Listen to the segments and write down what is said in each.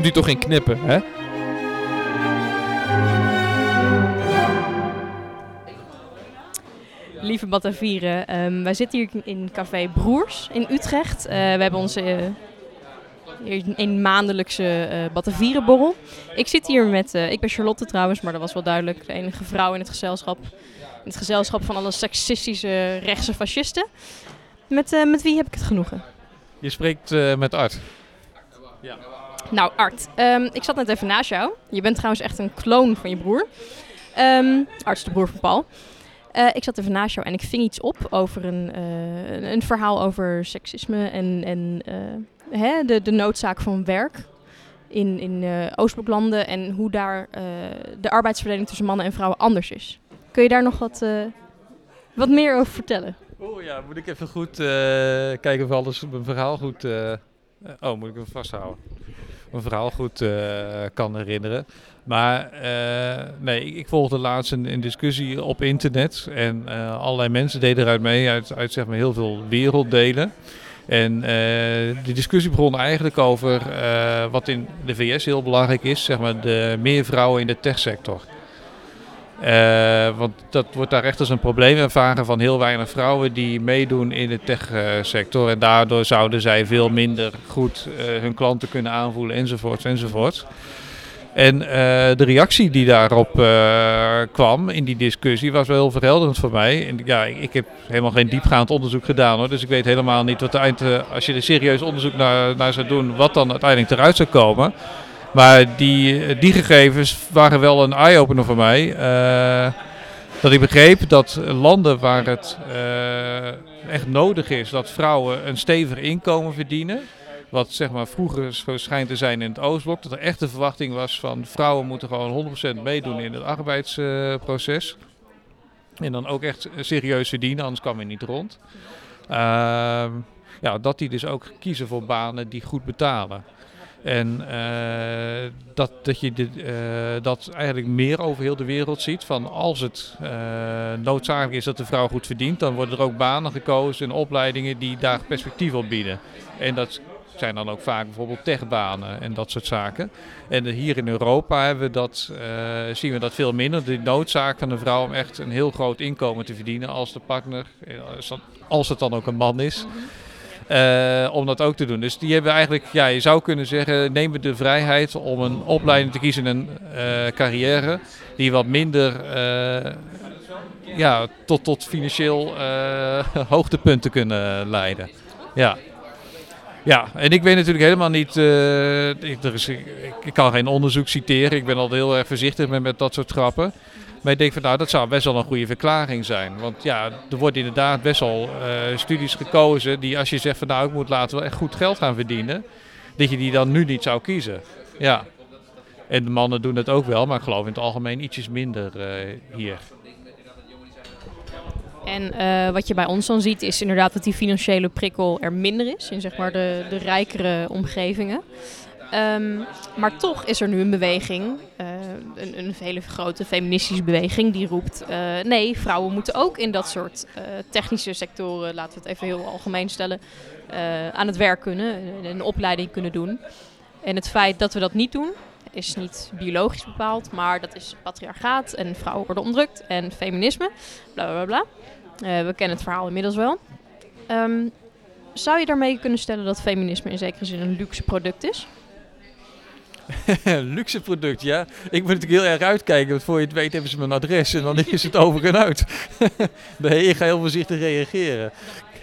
kunt die toch geen knippen, hè? Lieve Batavieren, ehm, wij zitten hier in Café Broers in Utrecht. Eh, we hebben onze eh, een maandelijkse eh Batavierenborrel. Ik zit hier met, eh, ik ben Charlotte trouwens, maar dat was wel duidelijk, de enige vrouw in het gezelschap. In het gezelschap van alle seksistische rechtse fascisten. Met, eh, met wie heb ik het genoegen? Je spreekt eh, met Art. Nou, Art, ehm, ik zat net even naast jou. Je bent trouwens echt een kloon van je broer. Ehm Art de broer van Paul. Eh, ik zat even naast jou en ik ving iets op over een, eh, een- verhaal over seksisme en, en eh, hè, de, de noodzaak van werk in, in Oostbloklanden en hoe daar de arbeidsverdeling tussen mannen en vrouwen anders is. Kun je daar nog wat, wat meer over vertellen? Oh ja, moet ik even goed kijken of alles mijn verhaal goed... oh, moet ik hem vasthouden? Mijn verhaal goed eh, kan herinneren. Maar eh, nee, ik, volgde laatst een, discussie op internet. En eh, allerlei mensen deden eruit mee uit, uit zeg maar heel veel werelddelen. En eh, die discussie begon eigenlijk over wat in de VS heel belangrijk is, zeg maar de meer vrouwen in de techsector. Eh, want dat wordt daar echt als een probleem ervaren van heel weinig vrouwen die meedoen in de techsector. En daardoor zouden zij veel minder goed eh, hun klanten kunnen aanvoelen enzovoorts enzovoorts. En eh, de reactie die daarop kwam in die discussie was wel heel verhelderend voor mij. Ja, ik, heb helemaal geen diepgaand onderzoek gedaan hoor. Dus ik weet helemaal niet wat eind, als je er serieus onderzoek naar, naar zou doen, wat dan uiteindelijk eruit zou komen. Maar die, die gegevens waren wel een eye-opener voor mij. eh, dat ik begreep dat landen waar het eh, echt nodig is dat vrouwen een stevig inkomen verdienen. Wat zeg maar vroeger zo schijnt te zijn in het Oostblok. Dat er echt de verwachting was van vrouwen moeten gewoon 100% meedoen in het arbeidsproces. en dan ook echt serieus verdienen, anders kwam je niet rond. Ehm, ja, dat die dus ook kiezen voor banen die goed betalen. En eh, dat, dat je eh, dat eigenlijk meer over heel de wereld ziet. Van als het eh, noodzakelijk is dat de vrouw goed verdient, dan worden er ook banen gekozen en opleidingen die daar perspectief op bieden. En dat zijn dan ook vaak bijvoorbeeld techbanen en dat soort zaken. En hier in Europa hebben we dat, zien we dat veel minder. De noodzaak van de vrouw om echt een heel groot inkomen te verdienen als de partner, als, het dan ook een man is. Eh, om dat ook te doen. Dus die hebben eigenlijk, ja, je zou kunnen zeggen, nemen de vrijheid om een opleiding te kiezen, een eh, carrière die wat minder eh, ja, tot, tot financieel hoogtepunten kunnen leiden. Ja. Ja, en ik weet natuurlijk helemaal niet, ik, er is, ik, ik kan geen onderzoek citeren, ik ben altijd heel erg voorzichtig met, met dat soort grappen. Maar ik denk van nou, dat zou best wel een goede verklaring zijn. Want ja, er wordt inderdaad best wel eh, studies gekozen die als je zegt van nou, ik moet later wel echt goed geld gaan verdienen, dat je die dan nu niet zou kiezen. Ja. En de mannen doen het ook wel, maar ik geloof in het algemeen ietsjes minder eh, hier. En eh, wat je bij ons dan ziet is inderdaad dat die financiële prikkel er minder is in zeg maar de, de rijkere omgevingen. Ehm, maar toch is er nu een beweging, eh, een, een hele grote feministische beweging, die roept: eh, nee, vrouwen moeten ook in dat soort eh, technische sectoren, laten we het even heel algemeen stellen, aan het werk kunnen, een opleiding kunnen doen. En het feit dat we dat niet doen, is niet biologisch bepaald, maar dat is patriarchaat en vrouwen worden onderdrukt en feminisme, bla bla bla. We kennen het verhaal inmiddels wel. Ehm, zou je daarmee kunnen stellen dat feminisme in zekere zin een luxe product is? Luxe product, ja. Ik moet natuurlijk heel erg uitkijken, want voor je het weet hebben ze mijn adres en dan is het over en uit. nee, ik ga heel voorzichtig reageren.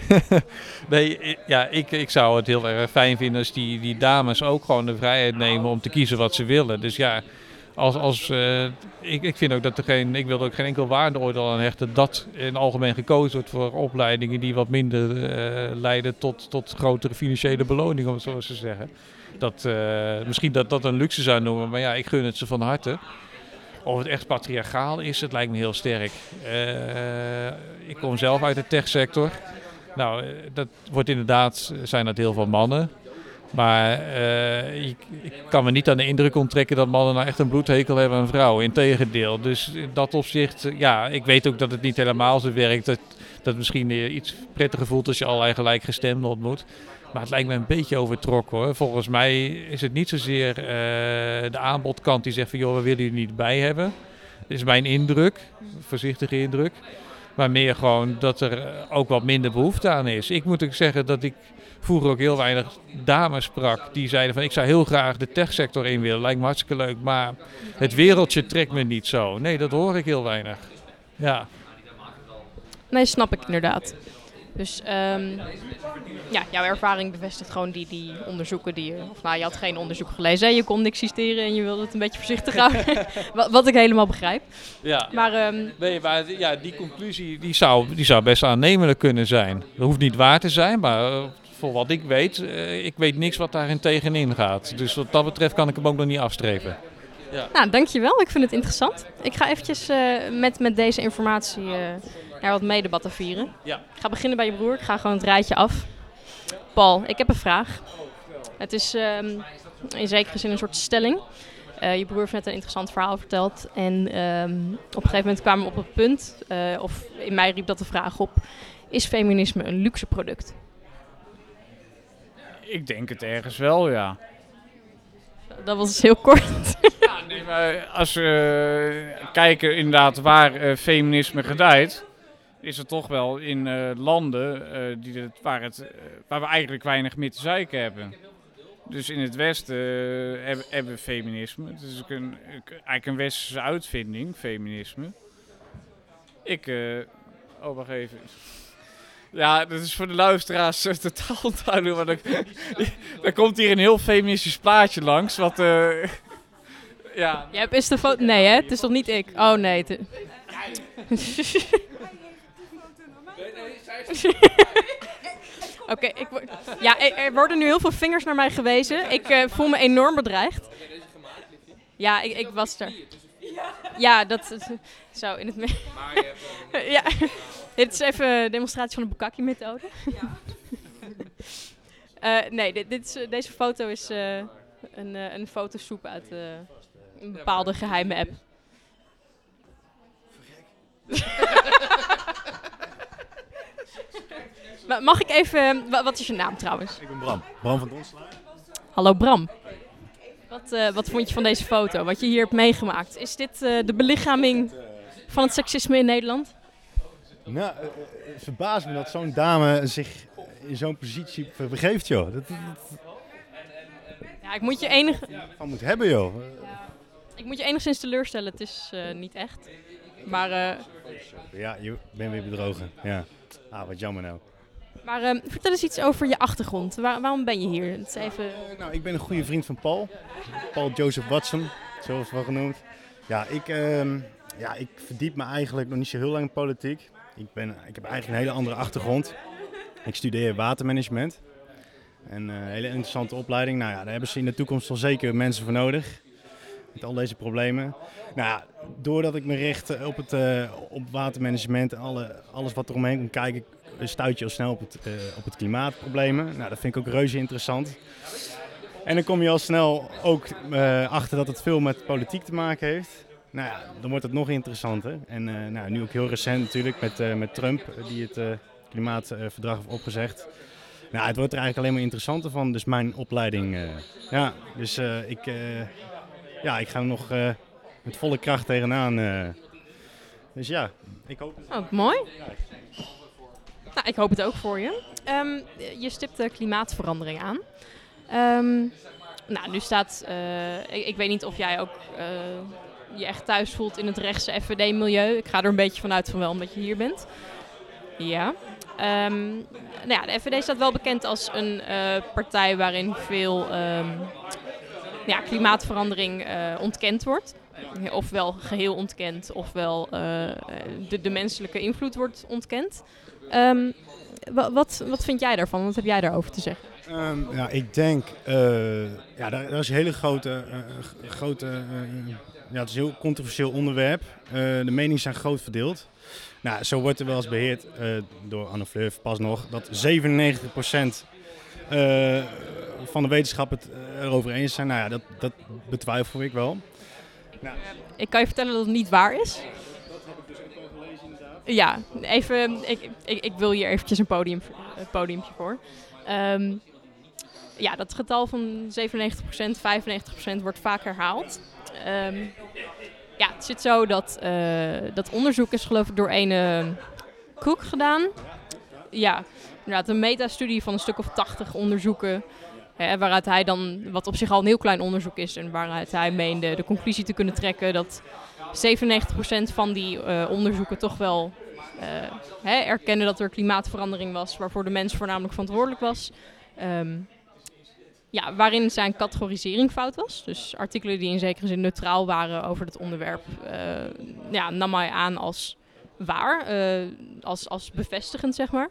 nee, ja, ik, ik zou het heel erg fijn vinden als die, die dames ook gewoon de vrijheid nemen om te kiezen wat ze willen. Dus ja, als, als, eh, ik, ik vind ook dat er geen, ik wil er ook geen enkel waardeoordeel aan hechten dat in algemeen gekozen wordt voor opleidingen die wat minder eh, leiden tot, tot grotere financiële beloning, om het zo te zeggen. Dat, eh, misschien dat dat een luxe zou noemen, maar ja, ik gun het ze van harte. Of het echt patriarchaal is, het lijkt me heel sterk. Ik kom zelf uit de techsector. Nou, dat wordt inderdaad, zijn dat heel veel mannen. Maar uh, ik, kan me niet aan de indruk onttrekken dat mannen nou echt een bloedhekel hebben aan vrouwen. Integendeel. Dus in dat opzicht, ja, ik weet ook dat het niet helemaal zo werkt. Dat, dat misschien iets prettiger voelt als je allerlei gelijkgestemden ontmoet. Maar het lijkt me een beetje overtrokken hoor. Volgens mij is het niet zozeer uh, de aanbodkant die zegt van joh, we willen jullie niet bij hebben. Dat is mijn indruk, voorzichtige indruk. Maar meer gewoon dat er ook wat minder behoefte aan is. Ik moet ook zeggen dat ik vroeger ook heel weinig dames sprak. Die zeiden van ik zou heel graag de techsector in willen. Lijkt me hartstikke leuk. Maar het wereldje trekt me niet zo. Nee, dat hoor ik heel weinig. Ja. Nee, snap ik inderdaad. Dus um, ja, jouw ervaring bevestigt gewoon die, die onderzoeken die je... Of nou, je had geen onderzoek gelezen. Je kon niks citeren en je wilde het een beetje voorzichtig houden. wat, wat, ik helemaal begrijp. Ja. Maar, um, nee, maar ja, die conclusie die zou, die zou best aannemelijk kunnen zijn. Dat hoeft niet waar te zijn, maar uh, voor wat ik weet... Uh, ik weet niks wat daarin tegenin gaat. Dus wat dat betreft kan ik hem ook nog niet afstrepen. Ja. Nou, dankjewel. Ik vind het interessant. Ik ga eventjes uh, met, met deze informatie naar wat medebatten vieren. Ja. Ik ga beginnen bij je broer. Ik ga gewoon het rijtje af. Paul, ik heb een vraag. Het is um, in zekere zin een soort stelling. Uh, je broer heeft net een interessant verhaal verteld. En um, op een gegeven moment kwamen we op het punt, uh, of in mij riep dat de vraag op: is feminisme een luxe product? Ik denk het ergens wel, ja. Dat was heel kort. Ja, nee, maar als we kijken inderdaad waar feminisme gedijt, is er toch wel in uh, landen uh, die het, waar, het, waar we eigenlijk weinig meer te zeiken hebben. Dus in het Westen hebben, we feminisme. Het is een, eigenlijk een westerse uitvinding, feminisme. Ik, oh wacht even. Ja, dat is voor de luisteraars totaal onduidelijk. Maar dan, dan komt hier een heel feministisch plaatje langs. Wat, ja. Jij hebt is de foto. Nee, hè? Het is toch niet ik? Oh nee. Oké, okay, ik ja, er worden nu heel veel vingers naar mij gewezen. Ik uh, voel me enorm bedreigd. Ja, ik, ik was er. Ja, dat zo in het midden. ja, dit is even een demonstratie van de Bukaki-methode. uh, nee, dit, dit is, deze foto is uh, een, een fotosoep uit een bepaalde geheime app. Mag ik even, wat is je naam trouwens? Ik ben Bram, Bram van Donselaar. Hallo Bram. Wat, uh, wat vond je van deze foto, wat je hier hebt meegemaakt? Is dit uh, de belichaming van het seksisme in Nederland? Nou, het verbaast me dat zo'n dame zich in zo'n positie begeeft, joh. Dat, dat, ja, ik moet je enig... van moet hebben, joh. Ja, ik moet je enigszins teleurstellen, het is niet echt. Maar... ja, je bent weer bedrogen, ja. Ah, wat jammer nou. Maar uh, vertel eens iets over je achtergrond. Waar, waarom ben je hier? Is even... Nou, ik ben een goede vriend van Paul. Paul Joseph Watson, zoals wel genoemd. Ja ik, uh, ja, ik verdiep me eigenlijk nog niet zo heel lang in politiek. Ik, ben, ik heb eigenlijk een hele andere achtergrond. Ik studeer watermanagement. En een hele interessante opleiding. Nou ja, daar hebben ze in de toekomst wel zeker mensen voor nodig. Met al deze problemen. Nou ja, doordat ik me richt op, het, uh, op watermanagement en alle, alles wat er omheen komt kijken, stuit je al snel op het, uh, op het klimaatproblemen. Nou, dat vind ik ook reuze interessant. En dan kom je al snel ook achter dat het veel met politiek te maken heeft. Nou ja, dan wordt het nog interessanter. En uh, nou, nu ook heel recent natuurlijk met, met Trump, die het klimaatverdrag heeft opgezegd. Nou, het wordt er eigenlijk alleen maar interessanter van. Dus mijn opleiding, ja, dus ik, ja, ik ga er nog met volle kracht tegenaan. dus ja, ik hoop... Het... Oh, mooi. Nou, ik hoop het ook voor je. Um, je stipt de klimaatverandering aan. Um, nou, nu staat, ik, weet niet of jij ook je echt thuis voelt in het rechtse FVD-milieu. Ik ga er een beetje vanuit van wel, omdat je hier bent. Ja. Um, nou ja, de FVD staat wel bekend als een uh, partij waarin veel ja, klimaatverandering ontkend wordt. Ofwel geheel ontkend, ofwel de, de menselijke invloed wordt ontkend. Um, wat, wat vind jij daarvan? Wat heb jij daarover te zeggen? Um, ja, ik denk, uh, ja, daar, daar, is een hele grote, uh, grote uh, ja, het is een heel controversieel onderwerp. de meningen zijn groot verdeeld. Nou, zo wordt er wel eens beheerd door Anne Fleur pas nog dat 97% van de wetenschap het eh, erover eens zijn. Nou ja, dat, dat betwijfel ik wel. Ik kan je vertellen dat het niet waar is. Ja, even. Ik, ik, ik wil hier eventjes een podium, een podiumpje voor. Ehm, ja, dat getal van 97%, 95% wordt vaak herhaald. Ehm, ja, het zit zo dat eh, dat onderzoek is geloof ik door een Cook gedaan. Ja, inderdaad een metastudie van een stuk of 80 onderzoeken. Waaruit hij dan, wat op zich al een heel klein onderzoek is, en waaruit hij meende de conclusie te kunnen trekken dat 97% van die eh, onderzoeken toch wel eh, hè, erkennen dat er klimaatverandering was, waarvoor de mens voornamelijk verantwoordelijk was. Ehm, ja, waarin zijn categorisering fout was. Dus artikelen die in zekere zin neutraal waren over het onderwerp, eh, ja, nam hij aan als waar, als, als bevestigend, zeg maar.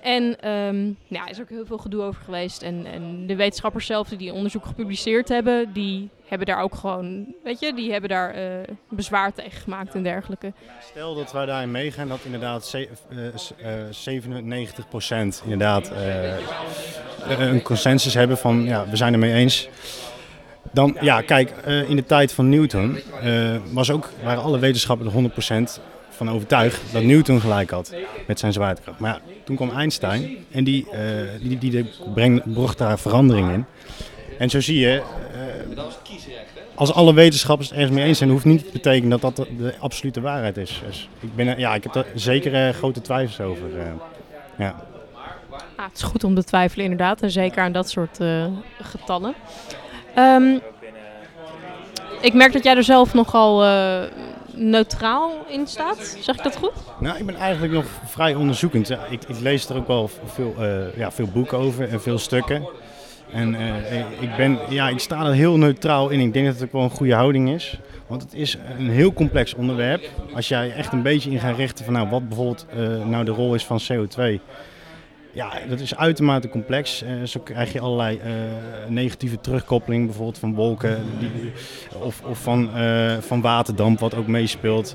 En ehm, ja, er is ook heel veel gedoe over geweest. En, en de wetenschappers zelf die onderzoek gepubliceerd hebben, die hebben daar ook gewoon, weet je, die hebben daar eh, bezwaar tegen gemaakt en dergelijke. Stel dat wij daarin meegaan dat inderdaad s- eh, 97% inderdaad eh, een consensus hebben van ja, we zijn het mee eens. Dan, ja, kijk, eh, in de tijd van Newton was ook, waren alle wetenschappers er 100% van overtuigd dat Newton gelijk had met zijn zwaartekracht. Maar ja, toen kwam Einstein en die, eh, die, die, die breng- bracht daar verandering in. En zo zie je, eh, als alle wetenschappers het ergens mee eens zijn, hoeft niet te betekenen dat dat de, absolute waarheid is. Dus ik, ben, ja, ik heb er zeker eh, grote twijfels over. ja. Ah, het is goed om te twijfelen inderdaad, en zeker aan dat soort getallen. Ehm, ik merk dat jij er zelf nogal neutraal in staat. Zeg ik dat goed? Nou, ik ben eigenlijk nog vrij onderzoekend. Ik, ik lees er ook wel veel, eh, ja, veel boeken over en veel stukken. En eh, ik, ben, ja, ik sta er heel neutraal in. Ik denk dat het ook wel een goede houding is. Want het is een heel complex onderwerp. Als jij echt een beetje in gaat richten van nou, wat bijvoorbeeld eh, nou de rol is van CO2. Ja, dat is uitermate complex. Eh, zo krijg je allerlei eh, negatieve terugkoppeling, bijvoorbeeld van wolken die, of, of van, eh, van waterdamp, wat ook meespeelt.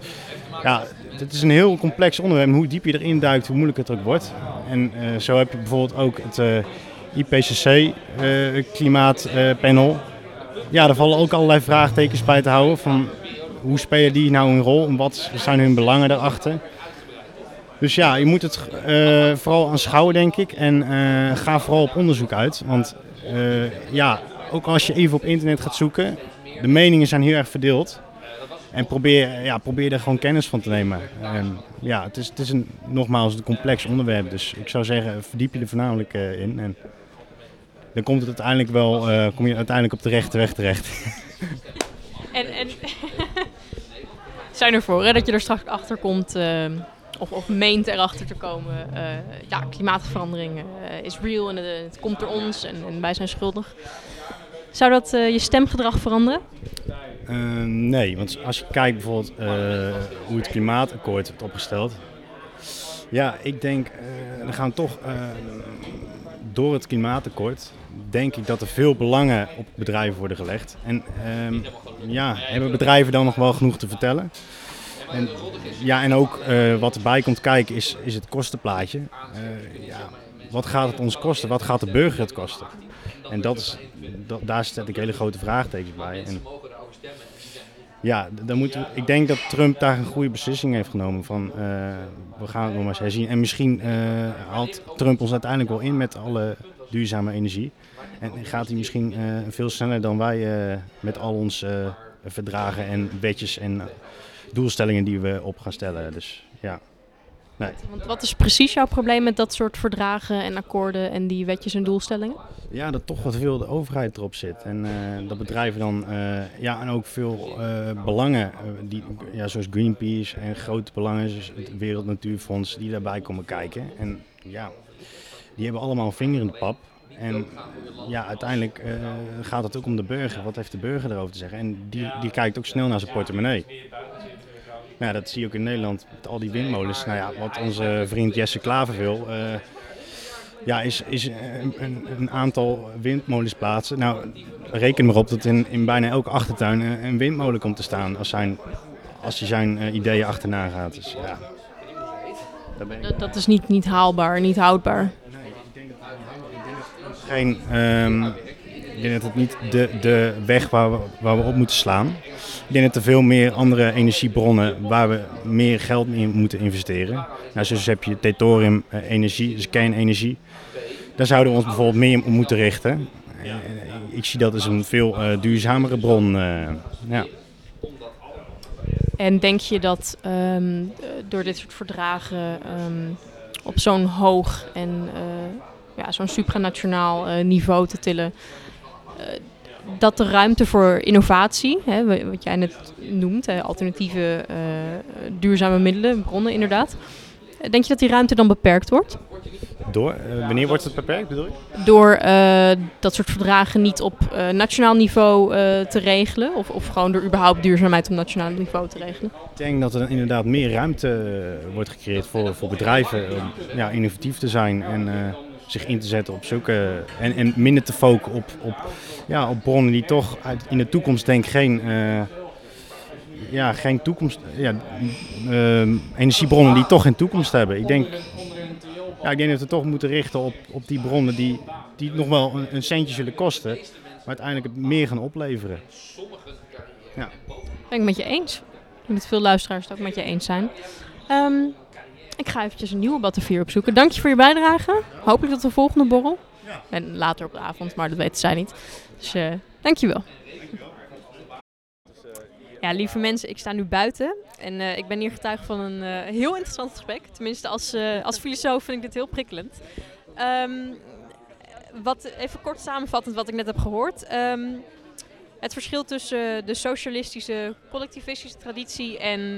Ja, het is een heel complex onderwerp. Hoe diep je erin duikt, hoe moeilijker het ook wordt. En zo heb je bijvoorbeeld ook het IPCC-klimaatpanel. ja, daar vallen ook allerlei vraagtekens bij te houden. Van hoe spelen die nou een rol en wat zijn hun belangen daarachter? Dus ja, je moet het eh, vooral aanschouwen, denk ik. En eh, ga vooral op onderzoek uit. Want eh, ja, ook als je even op internet gaat zoeken, de meningen zijn heel erg verdeeld. En probeer, ja, probeer er gewoon kennis van te nemen. En ja, het is, het is een, nogmaals een complex onderwerp. Dus ik zou zeggen, verdiep je er voornamelijk in. En dan komt het uiteindelijk wel, kom je uiteindelijk op de rechte weg terecht. En, en zijn ervoor hè, dat je er straks achter komt, of, of meent erachter te komen. eh, ja, klimaatverandering eh, is real en het komt door ons en, wij zijn schuldig. Zou dat eh, je stemgedrag veranderen? Nee, want als je kijkt bijvoorbeeld hoe het klimaatakkoord wordt opgesteld. Ja, ik denk, dan gaan toch door het klimaatakkoord, denk ik dat er veel belangen op bedrijven worden gelegd. En ehm, ja, hebben bedrijven dan nog wel genoeg te vertellen? En, ja, en ook eh, wat erbij komt kijken is, is het kostenplaatje. Eh, ja, wat gaat het ons kosten? Wat gaat de burger het kosten? En dat is, daar zet ik hele grote vraagtekens bij. En, ja, dan moeten ik denk dat Trump daar een goede beslissing heeft genomen van eh, we gaan het nog maar eens herzien. En misschien haalt Trump ons uiteindelijk wel in met alle duurzame energie. En gaat hij misschien veel sneller dan wij met al eh, verdragen en wetjes en doelstellingen die we op gaan stellen. Dus ja. Nee. Want wat is precies jouw probleem met dat soort verdragen en akkoorden en die wetjes en doelstellingen? Ja, dat toch wat veel de overheid erop zit. En eh, dat bedrijven dan, eh, ja, en ook veel eh, belangen, die, ja, zoals Greenpeace en grote belangen, zoals het Wereld Natuurfonds, die daarbij komen kijken. En ja, die hebben allemaal een vinger in de pap. En ja, uiteindelijk gaat het ook om de burger. Wat heeft de burger erover te zeggen? En die, die kijkt ook snel naar zijn portemonnee. Nou, ja, dat zie je ook in Nederland met al die windmolens. Nou ja, wat onze vriend Jesse Klaver wil, eh, ja, is, is een, een, een aantal windmolens plaatsen. Nou, reken maar op dat in, in bijna elke achtertuin een, een windmolen komt te staan als, zijn, als hij zijn eh, ideeën achterna gaat. Dus ja, ik Dat, dat is niet, niet haalbaar, niet houdbaar. Geen, ehm, ik denk dat het niet de, de weg waar we, waar we op moeten slaan. Ik denk dat er veel meer andere energiebronnen waar we meer geld in moeten investeren. Nou, zoals heb je deuterium eh, energie, dus kernenergie. Daar zouden we ons bijvoorbeeld meer op moeten richten. Eh, Ik zie dat als een veel eh, duurzamere bron. ja. En denk je dat ehm, eh, door dit soort verdragen ehm, op zo'n hoog en ja, zo'n supranationaal niveau te tillen, dat de ruimte voor innovatie, hè, wa- wat jij net noemt, hè, alternatieve eh, duurzame middelen, bronnen inderdaad, eh, denk je dat die ruimte dan beperkt wordt? Door, eh, wanneer wordt het beperkt bedoel je? Door eh, dat soort verdragen niet op eh, nationaal niveau eh, te regelen? Of, of gewoon door überhaupt duurzaamheid op nationaal niveau te regelen? Ik denk dat er inderdaad meer ruimte eh, wordt gecreëerd voor, voor bedrijven om ja, innovatief te zijn en eh, zich in te zetten op zulke. En, en minder te focussen op, op, ja, op bronnen die toch uit, in de toekomst denk geen. eh, ja, geen toekomst. Ja, eh, energiebronnen die toch geen toekomst hebben. Ik denk, ja, ik denk dat we toch moeten richten op, op die bronnen die, die nog wel een, centje zullen kosten, maar uiteindelijk meer gaan opleveren. Ben ik met je eens. Ik denk dat veel luisteraars het ook met je eens zijn. Ehm, ik ga eventjes een nieuwe battervier opzoeken. Dank je voor je bijdrage. Hopelijk tot de volgende borrel. En later op de avond, maar dat weten zij niet. Dus eh dank je wel. Ja, lieve mensen, ik sta nu buiten. En eh, ik ben hier getuige van een eh, heel interessant gesprek. Tenminste, als, als filosoof vind ik dit heel prikkelend. Ehm, wat, even kort samenvattend wat ik net heb gehoord. Ehm, het verschil tussen de socialistische, collectivistische traditie en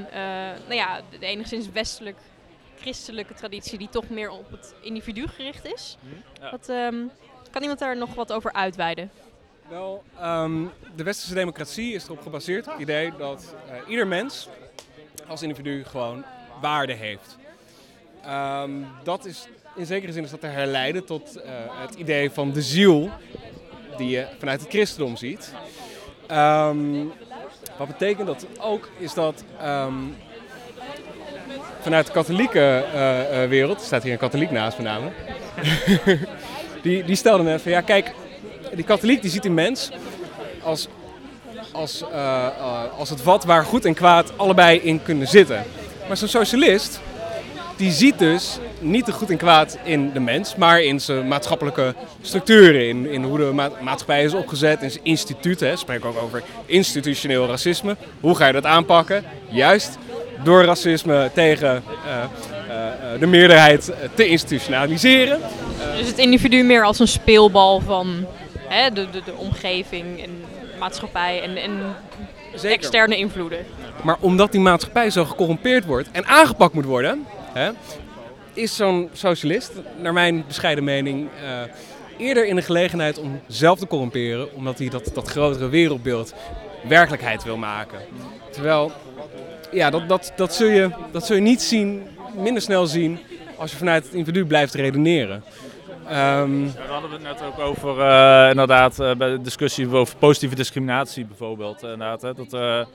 nou ja, de enigszins westelijk christelijke traditie die toch meer op het individu gericht is. Ja. Wat, ehm, kan iemand daar nog wat over uitweiden? Wel, ehm, de westerse democratie is erop gebaseerd, het idee dat eh, ieder mens als individu gewoon waarde heeft. Ehm, dat is in zekere zin is dat te herleiden tot eh, het idee van de ziel die je vanuit het christendom ziet. Ehm, wat betekent dat ook is dat ehm, vanuit de katholieke eh, eh, wereld, er staat hier een katholiek naast me namelijk, die, die stelde net van ja kijk, die katholiek die ziet die mens als, als, eh, als het vat waar goed en kwaad allebei in kunnen zitten. Maar zo'n socialist, die ziet dus niet de goed en kwaad in de mens, maar in zijn maatschappelijke structuren. In, in hoe de ma- maatschappij is opgezet, in zijn instituten. Spreken ook over institutioneel racisme. Hoe ga je dat aanpakken? Juist door racisme tegen eh, eh, eh, de meerderheid te institutionaliseren. Dus het individu meer als een speelbal van hè, de, de, de omgeving en maatschappij en, en externe invloeden. Maar omdat die maatschappij zo gecorrumpeerd wordt en aangepakt moet worden, hè, is zo'n socialist, naar mijn bescheiden mening, eerder in de gelegenheid om zelf te corrumperen, omdat hij dat, dat grotere wereldbeeld werkelijkheid wil maken. Terwijl, ja, dat, dat, dat, zul je, dat zul je niet zien, minder snel zien, als je vanuit het individu blijft redeneren. Ja, daar hadden we het net ook over, eh, inderdaad, eh, bij de discussie over positieve discriminatie bijvoorbeeld. eh, Inderdaad, hè, dat, eh,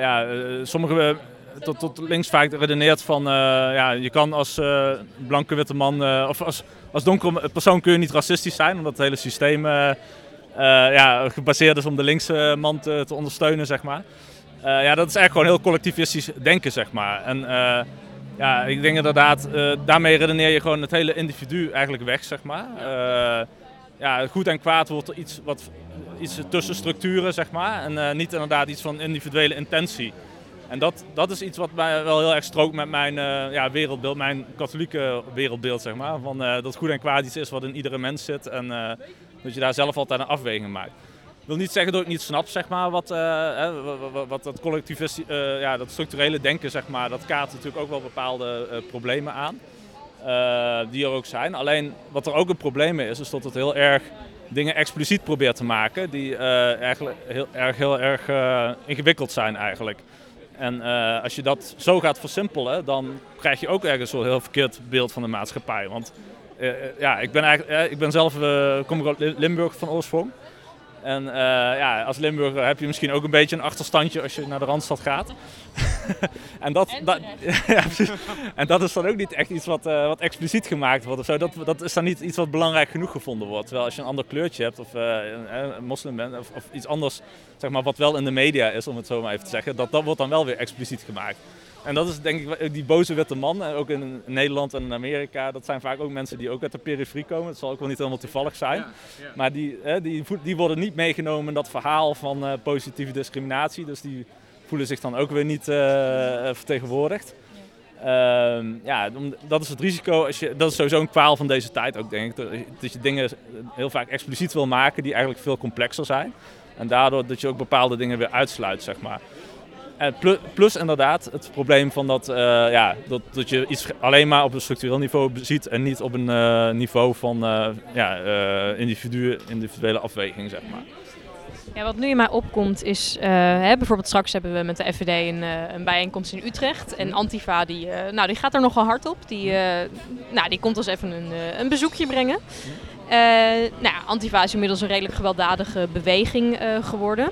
ja, sommige tot, tot links vaak redeneert van, ja, je kan als blanke witte man, of als, als donkere persoon kun je niet racistisch zijn, omdat het hele systeem ja, gebaseerd is om de linkse man te, te ondersteunen, zeg maar. Eh, ja, dat is eigenlijk gewoon heel collectivistisch denken, zeg maar. En eh, ja, ik denk inderdaad, eh, daarmee redeneer je gewoon het hele individu eigenlijk weg, zeg maar. Eh, ja, goed en kwaad wordt er iets, wat, iets tussen structuren, zeg maar. En eh, niet inderdaad iets van individuele intentie. En dat, dat is iets wat mij wel heel erg strookt met mijn eh, ja, wereldbeeld, mijn katholieke wereldbeeld, zeg maar. Van, eh, dat goed en kwaad iets is wat in iedere mens zit en eh, dat je daar zelf altijd een afweging maakt. Ik wil niet zeggen dat ik niet snap, zeg maar, wat, wa- wat dat collectivistische, eh, ja, dat structurele denken, zeg maar, dat kaart natuurlijk ook wel bepaalde eh, problemen aan. die er ook zijn. Alleen wat er ook een probleem is, is dat het heel erg dingen expliciet probeert te maken die eigenlijk heel erg, heel erg ingewikkeld zijn eigenlijk. En als je dat zo gaat versimpelen, dan krijg je ook ergens zo'n heel verkeerd beeld van de maatschappij. Want ja, ik ben, eigenlijk, eh, ik ben zelf, eh, kom uit Li- Limburg van oorsprong. En eh, ja, als Limburger heb je misschien ook een beetje een achterstandje als je naar de Randstad gaat. en, dat, dat, ja, precies. en dat is dan ook niet echt iets wat, eh, wat expliciet gemaakt wordt of zo. Dat, dat is dan niet iets wat belangrijk genoeg gevonden wordt. Terwijl als je een ander kleurtje hebt of eh, een, een moslim bent of, of iets anders, zeg maar, wat wel in de media is, om het zo maar even te zeggen, dat, dat wordt dan wel weer expliciet gemaakt. En dat is denk ik die boze witte man, ook in Nederland en in Amerika. Dat zijn vaak ook mensen die ook uit de periferie komen. Dat zal ook wel niet helemaal toevallig zijn. Maar die, die, die worden niet meegenomen in dat verhaal van uh, positieve discriminatie. Dus die voelen zich dan ook weer niet uh, vertegenwoordigd. Uh, ja, dat is het risico. Als je, dat is sowieso een kwaal van deze tijd ook, denk ik. Dat je dingen heel vaak expliciet wil maken die eigenlijk veel complexer zijn. En daardoor dat je ook bepaalde dingen weer uitsluit, zeg maar. En plus, plus, inderdaad het probleem van dat, uh, ja, dat, dat je iets alleen maar op een structureel niveau ziet en niet op een uh, niveau van uh, ja, individu, individuele afweging, zeg maar. Ja, wat nu in mij opkomt is, hè, bijvoorbeeld straks hebben we met de FVD een, een bijeenkomst in Utrecht. En Antifa die, nou, die gaat er nogal hard op. Die, nou, die komt ons even een, een bezoekje brengen. nou, Antifa is inmiddels een redelijk gewelddadige beweging geworden.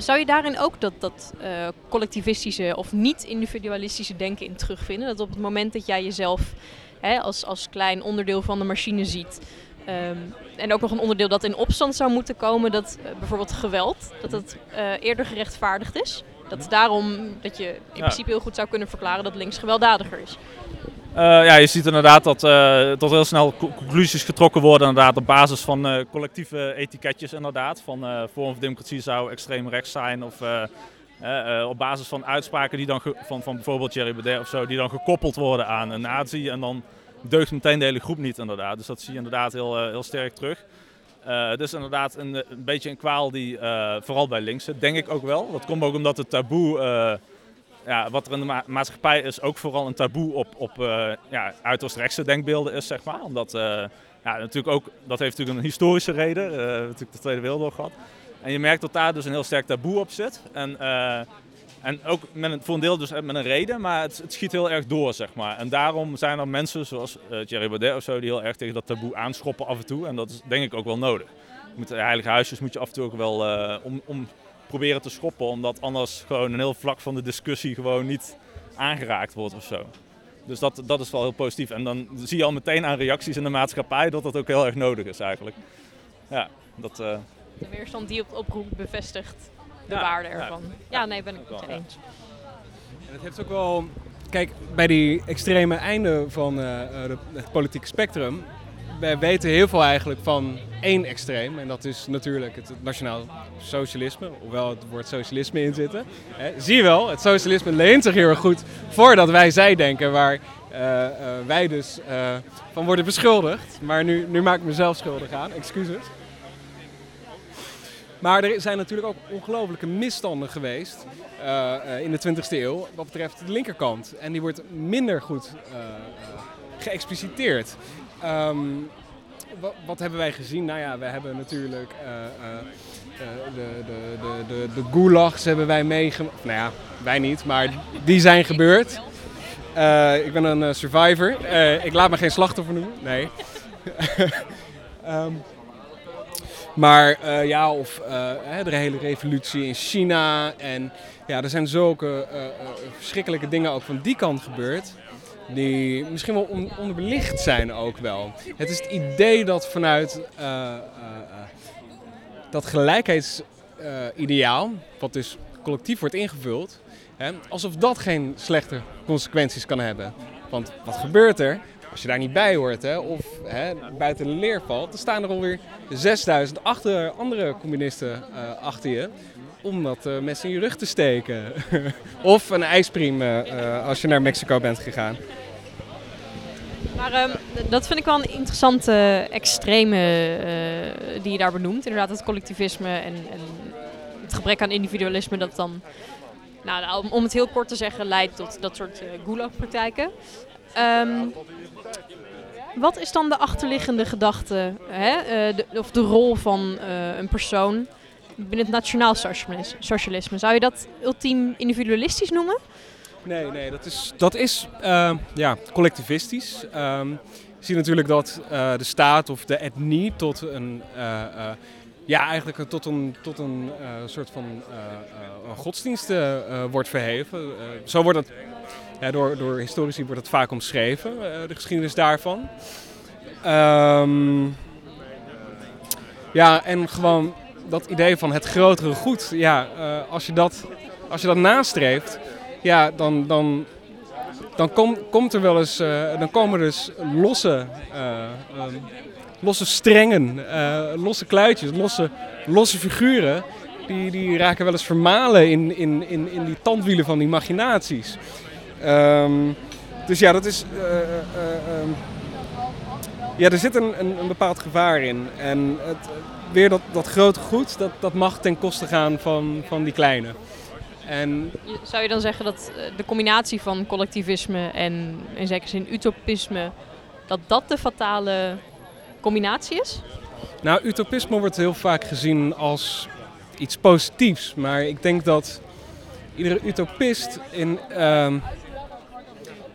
Zou je daarin ook dat, dat uh, collectivistische of niet-individualistische denken in terugvinden? Dat op het moment dat jij jezelf hè, als, als klein onderdeel van de machine ziet... Um, en ook nog een onderdeel dat in opstand zou moeten komen, dat uh, bijvoorbeeld geweld, dat het uh, eerder gerechtvaardigd is. Dat daarom dat je in ja. principe heel goed zou kunnen verklaren dat links gewelddadiger is. Uh, ja, je ziet inderdaad dat tot heel snel conclusies getrokken worden inderdaad, op basis van uh, collectieve etiketjes. Inderdaad. Van Forum voor Democratie zou extreem rechts zijn. Of op basis van uitspraken die dan van, van bijvoorbeeld Thierry Baudet of zo, die dan gekoppeld worden aan een nazi. En dan deugt meteen de hele groep niet inderdaad. Dus dat zie je inderdaad heel, heel sterk terug. dus inderdaad een, een, beetje een kwaal die vooral bij links denk ik ook wel. Dat komt ook omdat het taboe ja, wat er in de ma maatschappij is ook vooral een taboe op, op uh, ja, uiterst rechtse denkbeelden is, zeg maar. Omdat, uh, ja, natuurlijk ook, dat heeft natuurlijk een historische reden, uh, natuurlijk de Tweede Wereldoorlog gehad. En je merkt dat daar dus een heel sterk taboe op zit. En, en ook met een, voor een deel dus met een reden, maar het, het, schiet heel erg door, zeg maar. En daarom zijn er mensen zoals Thierry Baudet of zo, die heel erg tegen dat taboe aanschoppen af en toe. En dat is denk ik ook wel nodig. Je moet, heilige huisjes moet je af en toe ook wel om, om proberen te schoppen. Omdat anders gewoon een heel vlak van de discussie gewoon niet aangeraakt wordt of zo. Dus dat, dat is wel heel positief. En dan zie je al meteen aan reacties in de maatschappij dat dat ook heel erg nodig is eigenlijk. Ja, dat... Uh... De weerstand die op de oproep bevestigt de ja, waarde ervan. Ja, ja, nee, ben ik het eens. En het heeft ook wel... Kijk, bij die extreme einden van uh, de, het politieke spectrum wij weten heel veel eigenlijk van één extreem. En dat is natuurlijk het, nationaal socialisme. Hoewel het woord socialisme in zit. Zie je wel, het socialisme leent zich heel erg goed voor dat wij zij denken. Waar uh, uh, wij dus uh, van worden beschuldigd. Maar nu, nu maak ik mezelf schuldig aan. Excuses. Maar er zijn natuurlijk ook ongelofelijke misstanden geweest in de 20e eeuw wat betreft de linkerkant. En die wordt minder goed geëxpliciteerd. Um, wat, hebben wij gezien? Nou ja, we hebben natuurlijk uh, uh, de, de, de, de, de gulags hebben wij meegemaakt. Nou ja, wij niet, maar die zijn gebeurd. Uh, ik ben een survivor. ik laat me geen slachtoffer noemen. Nee. um, maar ja, of de hele revolutie in China. En ja, er zijn zulke verschrikkelijke dingen ook van die kant gebeurd die misschien wel on onderbelicht zijn ook wel. Het is het idee dat vanuit uh, uh, dat gelijkheidsideaal, wat dus collectief wordt ingevuld, hè, alsof dat geen slechte consequenties kan hebben. Want wat gebeurt er als je daar niet bij hoort hè, of hè, buiten de leer valt? Dan staan er alweer 6000 achter andere communisten achter je om dat uh, in je rug te steken. of een ijspriem uh, als je naar Mexico bent gegaan. Maar um, dat vind ik wel een interessante extreme die je daar benoemt. Inderdaad, het collectivisme en, en, het gebrek aan individualisme dat dan, nou, om het heel kort te zeggen, leidt tot dat soort gulag-praktijken. Um, wat is dan de achterliggende gedachte, hè? Of de rol van een persoon binnen het nationaal socialisme? Zou je dat ultiem individualistisch noemen? Nee, nee, dat is, dat is uh, ja, collectivistisch. Um, je ziet natuurlijk dat uh, de staat of de etnie tot een uh, ja, eigenlijk eh, tot een, tot een eh, soort van eh, eh, godsdienst eh, eh, wordt verheven. Eh, zo wordt het, ja, door, door historici wordt het vaak omschreven, eh, de geschiedenis daarvan. Ehm, ja, en gewoon dat idee van het grotere goed. Ja, eh, als, je dat, als je dat nastreeft, ja, dan, dan, dan kom- komt er wel eens, eh, dan komen er dus losse, eh, ehm, losse strengen, losse kluitjes, losse, losse figuren. Die, die raken wel eens vermalen in, in, in, in die tandwielen van die machinaties. Ehm, dus ja, dat is. eh, eh, eh, ehm, ja, er zit een, een, een bepaald gevaar in. En het, weer dat, dat grote goed, dat, dat mag ten koste gaan van, van die kleine. En Zou je dan zeggen dat eh, de combinatie van collectivisme en in zekere zin utopisme, dat dat de fatale combinatie is? Nou, utopisme wordt heel vaak gezien als iets positiefs. Maar ik denk dat iedere utopist in, ehm,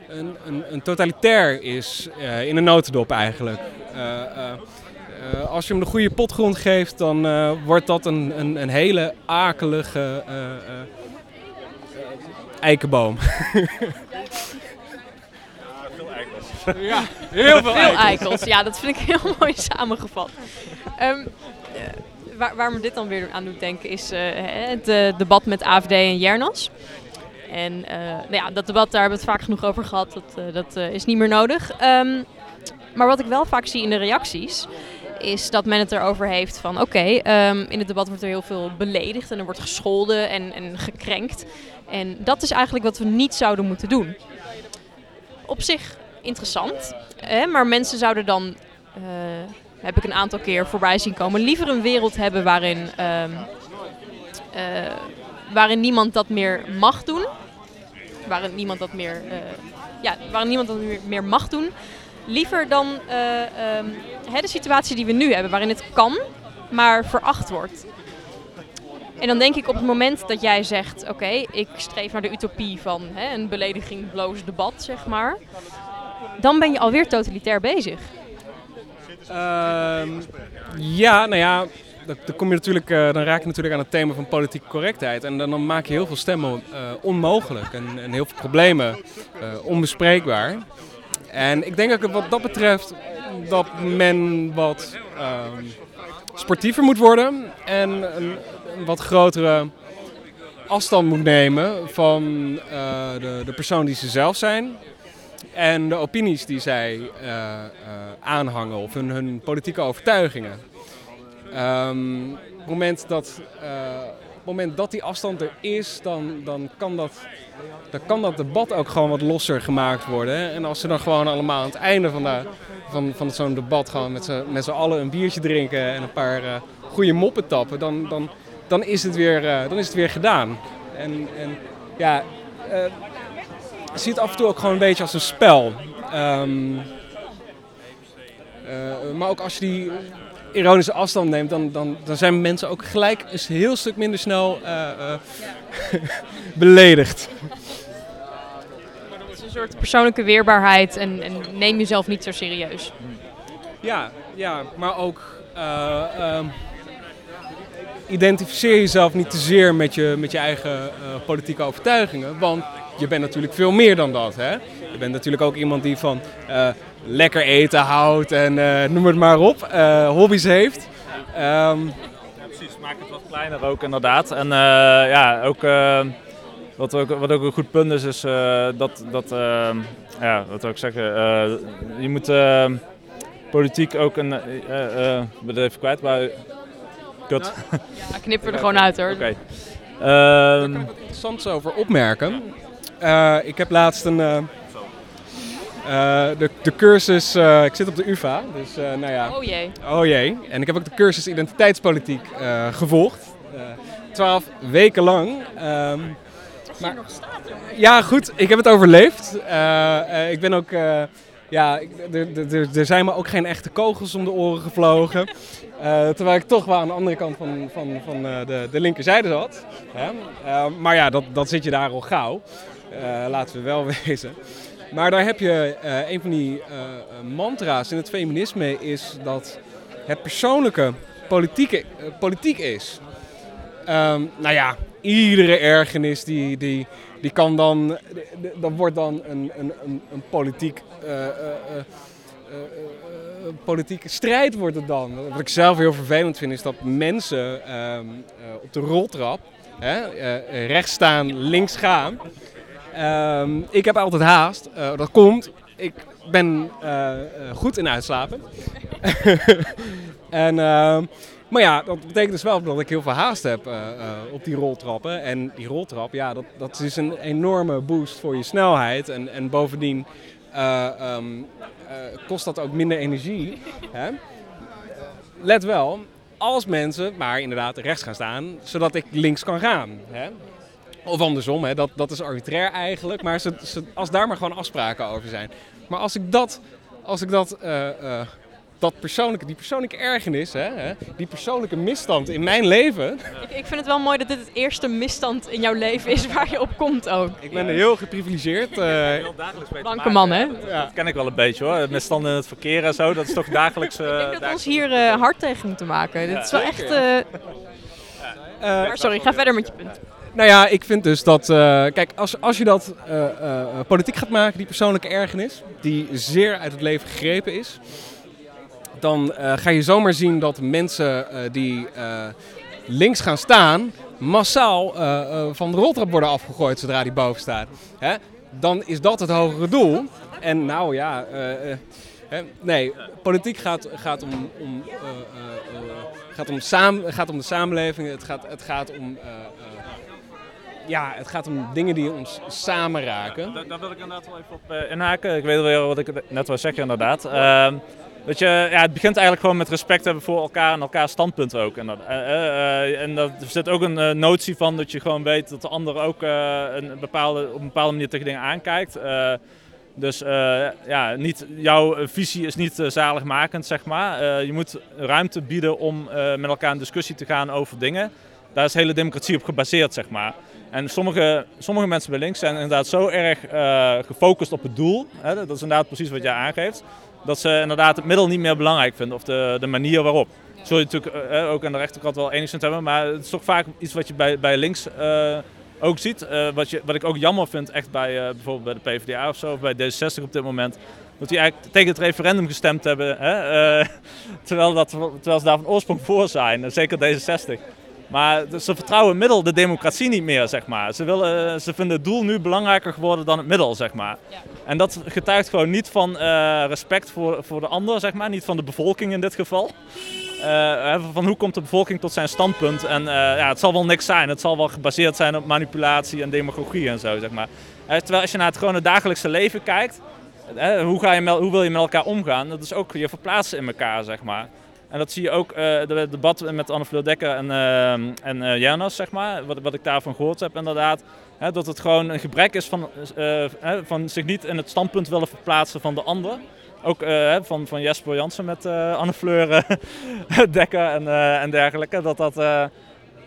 een, een, een totalitair is. eh, in een notendop eigenlijk. Eh, eh, als je hem de goede potgrond geeft, dan eh, wordt dat een, een, een hele akelige eh, eh, eh, eikenboom. ja, heel veel Veel eikels. Ja, dat vind ik heel mooi samengevat. Ehm, eh, waar, waar me dit dan weer aan doet denken is eh, het debat met AFD en Jernas. En eh, nou ja, dat debat, daar hebben we het vaak genoeg over gehad. Dat, eh, dat eh, is niet meer nodig. Ehm, maar wat ik wel vaak zie in de reacties, is dat men het erover heeft van... Oké, ehm, in het debat wordt er heel veel beledigd en er wordt gescholden en, en gekrenkt. En dat is eigenlijk wat we niet zouden moeten doen. Op zich interessant, hè, maar mensen zouden dan, eh, heb ik een aantal keer voorbij zien komen, liever een wereld hebben waarin, ehm, eh, waarin niemand dat meer mag doen. Waarin niemand dat meer, eh, ja, waarin niemand dat meer, meer mag doen. Liever dan ehm, hè, de situatie die we nu hebben, waarin het kan, maar veracht wordt. En dan denk ik op het moment dat jij zegt, oké, ik streef naar de utopie van hè, een beledigingloos debat, zeg maar. Dan ben je alweer totalitair bezig. Ehm, ja, nou ja, dan, kom je natuurlijk, eh, dan raak je natuurlijk aan het thema van politieke correctheid. En dan, dan maak je heel veel stemmen eh, onmogelijk en, en heel veel problemen onbespreekbaar. En ik denk dat wat dat betreft dat men wat ehm, sportiever moet worden en een, wat grotere afstand moet nemen van eh, de, de persoon die ze zelf zijn. En de opinies die zij eh, eh, aanhangen of hun, hun politieke overtuigingen. Ehm, op, het moment dat, het moment dat die afstand er is, dan, dan, kan dat, dan kan dat debat ook gewoon wat losser gemaakt worden. En als ze dan gewoon allemaal aan het einde van, de, van, van zo'n debat gewoon met z'n, allen een biertje drinken en een paar eh, goede moppen tappen, dan, dan, dan, is het weer, eh, dan is het weer gedaan. En, en ja, eh, ik zie het af en toe ook gewoon een beetje als een spel. Ehm, eh, maar ook als je die ironische afstand neemt, dan, dan, dan zijn mensen ook gelijk een heel stuk minder snel eh, eh, beledigd. Het is een soort persoonlijke weerbaarheid en, en neem jezelf niet zo serieus. Ja, ja maar ook eh, ehm, identificeer jezelf niet te zeer met je, met je eigen politieke overtuigingen. Want je bent natuurlijk veel meer dan dat. Hè? Je bent natuurlijk ook iemand die van eh, lekker eten houdt en eh, noem het maar op, eh, hobby's heeft. Ehm, Precies, maak het wat kleiner ook inderdaad. En eh, ja, ook, wat, ook wat ook een goed punt is, is eh, dat, dat ja, wat wil ik zeggen, eh, je moet eh, politiek ook een, eh eh ik even kwijt, maar kut. Ja, knippen we er gewoon uit hoor. Oké. Ehm, wat interessants over opmerken. Eh, ik heb laatst een. eh, eh, de, de cursus. ik zit op de UVA, dus nou ja. Oh jee. Oh jee. En ik heb ook de cursus identiteitspolitiek gevolgd. Twaalf weken lang. Ehm, maar, ja, goed. Ik heb het overleefd. Ik ben ook... ja, er- zijn me ook geen echte kogels om de oren gevlogen. Terwijl ik toch wel aan de andere kant van, van, van de, de linkerzijde zat. Hè? Maar ja, dat, dat zit je daar al gauw. Eh, laten we wel wezen. Maar daar heb je eh, een van die eh, mantra's in het feminisme is dat het persoonlijke politiek, eh, politiek is. Ehm, nou ja, iedere ergernis die, die, die kan dan, dat wordt dan een, een, een, politiek, politieke strijd wordt het dan. Wat ik zelf heel vervelend vind is dat mensen ehm, eh, op de roltrap hè, rechts staan, links gaan. Ehm, ik heb altijd haast. Eh, dat komt. Ik ben eh, eh, goed in uitslapen. en, ehm, maar ja, dat betekent dus wel dat ik heel veel haast heb op die roltrappen. En die roltrap, ja, dat, dat is een enorme boost voor je snelheid. En, en bovendien eh, ehm, eh, kost dat ook minder energie. Hè? Let wel, als mensen maar inderdaad rechts gaan staan, zodat ik links kan gaan. Hè? Of andersom, hè? Dat, dat is arbitrair eigenlijk. Maar ze, ze- als daar maar gewoon afspraken over zijn. Maar als ik dat, als ik dat, eh, eh, dat persoonlijke, die persoonlijke ergernis, hè, hè, die persoonlijke misstand in mijn leven. Ik, ik vind het wel mooi dat dit het eerste misstand in jouw leven is waar je op komt ook. Ik ben heel geprivilegeerd. eh, Blanke man, hè? ja. Dat ken ik wel een beetje hoor. Met standen in het verkeer en zo. Dat is toch dagelijks. eh, Ik denk dat we dagelijks- ons hier eh, hard tegen moeten maken. Dit is wel echt... eh, Eh, maar sorry, ga verder met je punt. Nou ja, ik vind dus dat, eh, kijk, als, als je dat eh, eh, politiek gaat maken, die persoonlijke ergernis, die zeer uit het leven gegrepen is, dan ga je zomaar zien dat mensen die links gaan staan, massaal van de roltrap worden afgegooid zodra die boven staat. Hè? Dan is dat het hogere doel. En nou ja, hè, nee, politiek gaat, gaat, om, om, gaat, om samen, gaat om de samenleving, het gaat, het gaat om... ja, het gaat om dingen die ons samen raken. Daar, wil ik inderdaad wel even op eh, inhaken. Ik weet wel wat ik net wil zeggen inderdaad. Ehm, dat je, ja, het begint eigenlijk gewoon met respect hebben voor elkaar en elkaars standpunt ook. En, dat, eh, eh, en er zit ook een notie van dat je gewoon weet dat de ander ook een bepaalde, op een bepaalde manier tegen dingen aankijkt. Dus ja, niet, jouw visie is niet zaligmakend, zeg maar. Je moet ruimte bieden om met elkaar in discussie te gaan over dingen. Daar is hele democratie op gebaseerd, zeg maar. En sommige, sommige mensen bij links zijn inderdaad zo erg eh, gefocust op het doel. Hè, dat is inderdaad precies wat jij aangeeft. Dat ze inderdaad het middel niet meer belangrijk vinden of de, de manier waarop. Zul je natuurlijk eh, ook aan de rechterkant wel enigszins hebben, maar het is toch vaak iets wat je bij, bij links eh, ook ziet. Eh, wat, je, wat ik ook jammer vind, echt bij eh, bijvoorbeeld bij de PvdA of zo, of bij D66 op dit moment. Dat die eigenlijk tegen het referendum gestemd hebben, hè, eh, terwijl, dat, terwijl ze daar van oorsprong voor zijn, zeker D66. Maar ze vertrouwen middel de democratie niet meer, zeg maar. Ze, willen, ze vinden het doel nu belangrijker geworden dan het middel, zeg maar. En dat getuigt gewoon niet van eh, respect voor, voor de ander, zeg maar. Niet van de bevolking in dit geval. Eh, van hoe komt de bevolking tot zijn standpunt. En eh, ja, het zal wel niks zijn. Het zal wel gebaseerd zijn op manipulatie en demagogie en zo, zeg maar. Eh, terwijl als je naar het gewone dagelijkse leven kijkt... eh, hoe, ga je hoe wil je met elkaar omgaan? Dat is ook je verplaatsen in elkaar, zeg maar. En dat zie je ook, eh het debat met Anne Fleur Dekker en, eh en eh, zeg maar, wat, wat ik daarvan gehoord heb inderdaad. Hè, dat het gewoon een gebrek is van, van zich niet in het standpunt willen verplaatsen van de ander. Ook van, van Jesper Jansen met Anne Fleur Dekker en, en dergelijke. Dat dat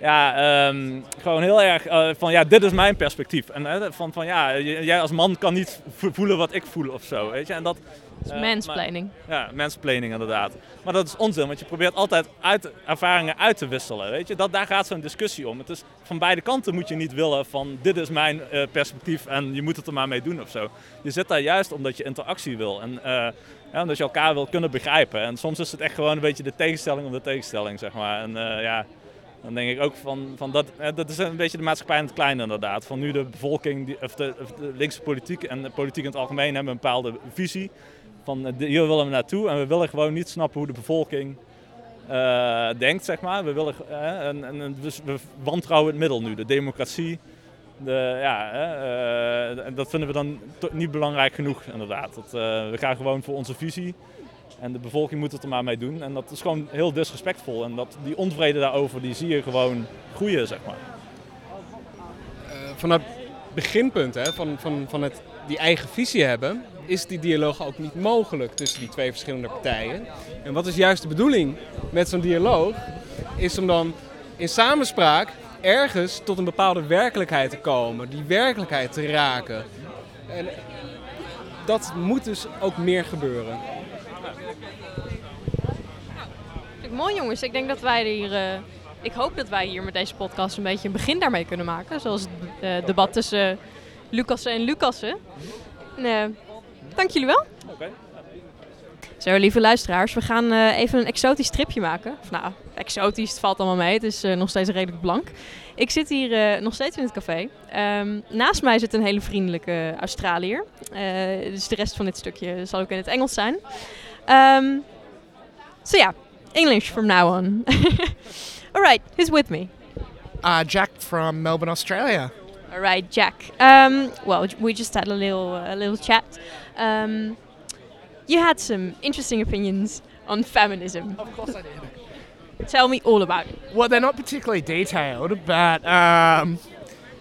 ja, ehm, gewoon heel erg eh, van ja, dit is mijn perspectief. En eh, van, van ja, jij als man kan niet vo- voelen wat ik voel of zo. Weet je? En dat, Dat eh, is mansplaining. ja, mansplaining inderdaad. Maar dat is onzin, want je probeert altijd uit, ervaringen uit te wisselen. Weet je? Dat, daar gaat zo'n discussie om. Het is, van beide kanten moet je niet willen van dit is mijn perspectief en je moet het er maar mee doen of zo. Je zit daar juist omdat je interactie wil en ja, omdat je elkaar wil kunnen begrijpen. En soms is het echt gewoon een beetje de tegenstelling om de tegenstelling, zeg maar. En ja, dan denk ik ook van, van dat, dat is een beetje de maatschappij in het klein inderdaad. Van nu de bevolking, of, de, of linkse politiek en de politiek in het algemeen hebben een bepaalde visie van eh, hier willen we naartoe en we willen gewoon niet snappen hoe de bevolking eh, denkt, zeg maar. We, willen, eh, en, dus we wantrouwen het middel nu, de democratie. De, ja, dat vinden we dan niet belangrijk genoeg, inderdaad. Dat, we gaan gewoon voor onze visie en de bevolking moet het er maar mee doen. En dat is gewoon heel disrespectvol. En dat, die onvrede daarover, die zie je gewoon groeien, zeg maar. het beginpunt hè, van, van, van het, die eigen visie hebben, is die dialoog ook niet mogelijk tussen die twee verschillende partijen. En wat is juist de bedoeling met zo'n dialoog? Is om dan in samenspraak ergens tot een bepaalde werkelijkheid te komen, die werkelijkheid te raken. En dat moet dus ook meer gebeuren. Ik vind Hartstikke mooi jongens. Ik denk dat wij hier... eh, ik hoop dat wij hier met deze podcast een beetje een begin daarmee kunnen maken. Zoals het eh, debat tussen Lucassen en Lucassen. En, eh, dank jullie wel. Oké. Zo, lieve luisteraars, we gaan even een exotisch stripje maken. Of nou, exotisch, het valt allemaal mee. Het is nog steeds redelijk blank. Ik zit hier nog steeds in het café. Ehm, naast mij zit een hele vriendelijke Australiër. Dus de rest van dit stukje zal ook in het Engels zijn. Um, so yeah, English from now on. All right, who's with me? Uh, Jack from Melbourne, Australia. All right, Jack. Um, well, we just had a little a little chat. Um, you had some interesting opinions on feminism. Of course I did. Tell me all about it. Well, they're not particularly detailed, but um,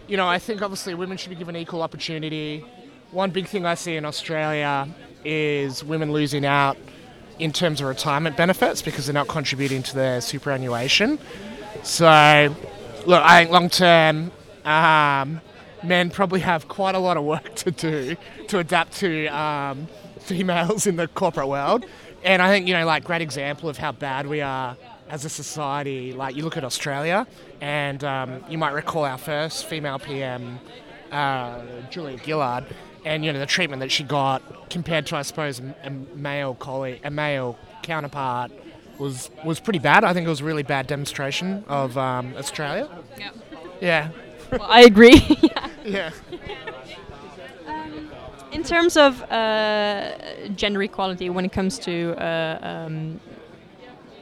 you know, I think obviously women should be given equal opportunity. One big thing I see in Australia is women losing out in terms of retirement benefits because they're not contributing to their superannuation. So, look, I think long term, um, men probably have quite a lot of work to do to adapt to um, females in the corporate world. And I think, you know, like, great example of how bad we are as a society. Like, you look at Australia, and um, you might recall our first female PM, uh, Julia Gillard, and, you know, the treatment that she got compared to, I suppose, a, male colleague, a male counterpart was was pretty bad. I think it was a really bad demonstration of um, Australia. Yeah. Yeah. Well, I agree. Yeah. In terms of uh, gender equality, when it comes to uh, um,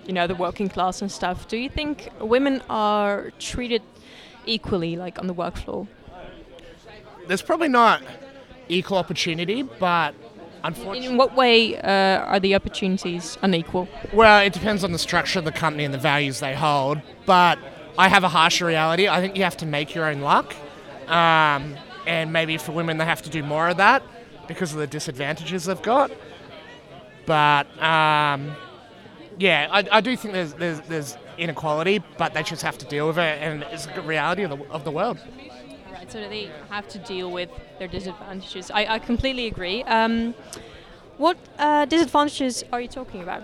you know the working class and stuff, do you think women are treated equally, like on the work floor? There's probably not equal opportunity, but unfortunately. In what way uh, are the opportunities unequal? Well, it depends on the structure of the company and the values they hold. But I have a harsher reality. I think you have to make your own luck. Um, and maybe for women, they have to do more of that because of the disadvantages they've got. But um, yeah, I, I do think there's, there's, there's inequality, but they just have to deal with it. And it's a reality of the, of the world. So they have to deal with their disadvantages. I, I completely agree. Um, what uh, disadvantages are you talking about?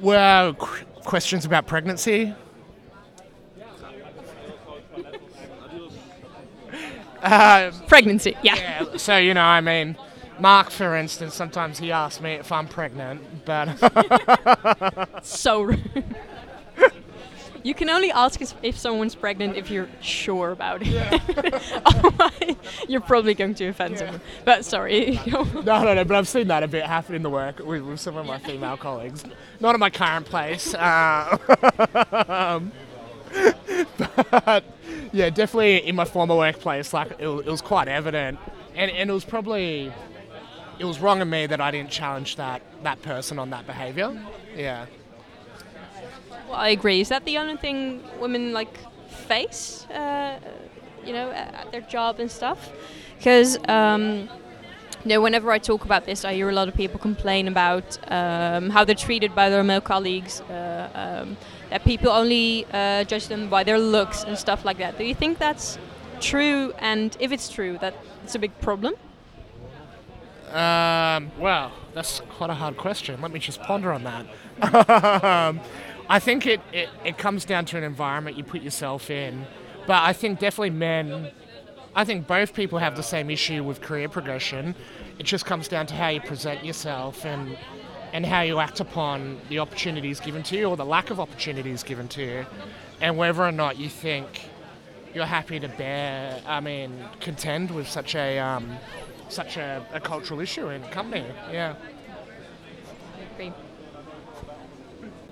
Well, qu- questions about pregnancy. Um, Pregnancy, yeah. yeah, so you know, I mean, Mark, for instance, sometimes he asks me if I'm pregnant, but so rude. You can only ask if someone's pregnant if you're sure about it. Otherwise, you're probably going to offend someone. But sorry. no, no, no. But I've seen that a bit happen in the work with, with some of my female colleagues. Not at my current place, uh, um, but yeah, definitely in my former workplace. Like it, it was quite evident, and and it was probably it was wrong of me that I didn't challenge that that person on that behaviour. Yeah. Well, I agree. Is that the only thing women like face, uh, you know, at their job and stuff? Because um, you know, whenever I talk about this, I hear a lot of people complain about um, how they're treated by their male colleagues. Uh, um, that people only uh, judge them by their looks and stuff like that. Do you think that's true? And if it's true, that it's a big problem? Um, well, that's quite a hard question. Let me just ponder on that. I think it, it, it comes down to an environment you put yourself in. But I think definitely men, I think both people have the same issue with career progression. It just comes down to how you present yourself and, and how you act upon the opportunities given to you or the lack of opportunities given to you. And whether or not you think you're happy to bear, I mean, contend with such a, um, such a, a cultural issue in company. Yeah. I agree.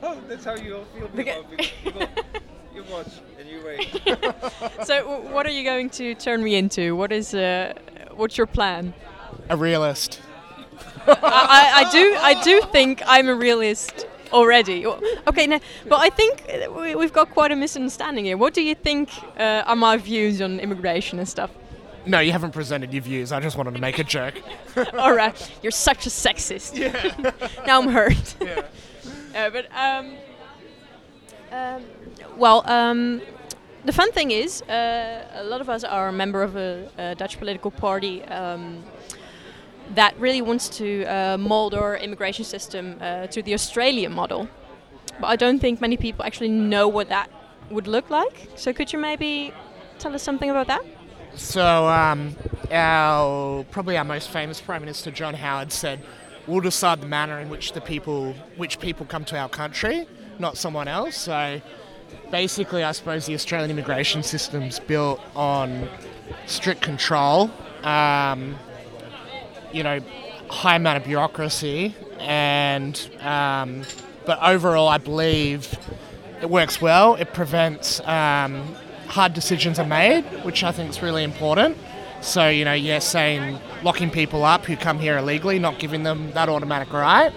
Oh, that's how you all feel Okay. about it. You, go- you watch and you wait. so, w- what are you going to turn me into? What is, uh, what's your plan? A realist. I, I, I do I do think I'm a realist already. Okay, no, but I think uh, we, we've got quite a misunderstanding here. What do you think uh, are my views on immigration and stuff? No, you haven't presented your views. I just wanted to make a joke. All right, you're such a sexist. Yeah. now I'm hurt. Yeah. Uh, but um, um, well, um, the fun thing is, uh, a lot of us are a member of a, a Dutch political party um, that really wants to uh, mold our immigration system uh, to the Australian model. but I don't think many people actually know what that would look like. So could you maybe tell us something about that? So, um, our probably our most famous Prime Minister John Howard said, "We'll decide the manner in which the people, which people come to our country, not someone else." So, basically, I suppose the Australian immigration system's built on strict control. Um, you know, high amount of bureaucracy, and um, but overall, I believe it works well. It prevents um, hard decisions are made, which I think is really important. So, you know, yeah, saying locking people up who come here illegally, not giving them that automatic right.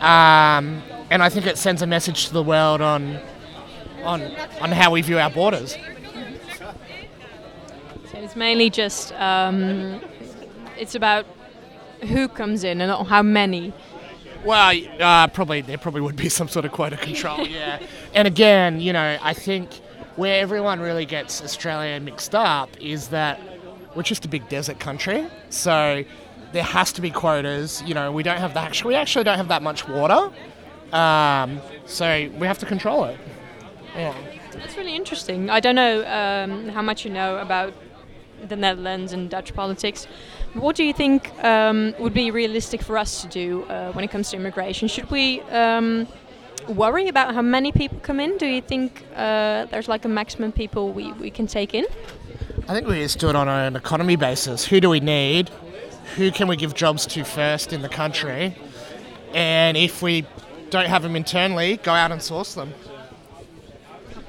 Um, and I think it sends a message to the world on on on how we view our borders. So it's mainly just um, it's about who comes in and not how many. Well, uh, probably there probably would be some sort of quota control, yeah. and again, you know, I think where everyone really gets Australia mixed up is that we're just a big desert country, so there has to be quotas. You know, we don't have that. Actually, we actually don't have that much water, um, so we have to control it. Yeah. That's really interesting. I don't know um, how much you know about the Netherlands and Dutch politics. What do you think um, would be realistic for us to do uh, when it comes to immigration? Should we um, worry about how many people come in? Do you think uh, there's like a maximum people we, we can take in? I think we just do it on an economy basis. Who do we need? Who can we give jobs to first in the country? And if we don't have them internally, go out and source them.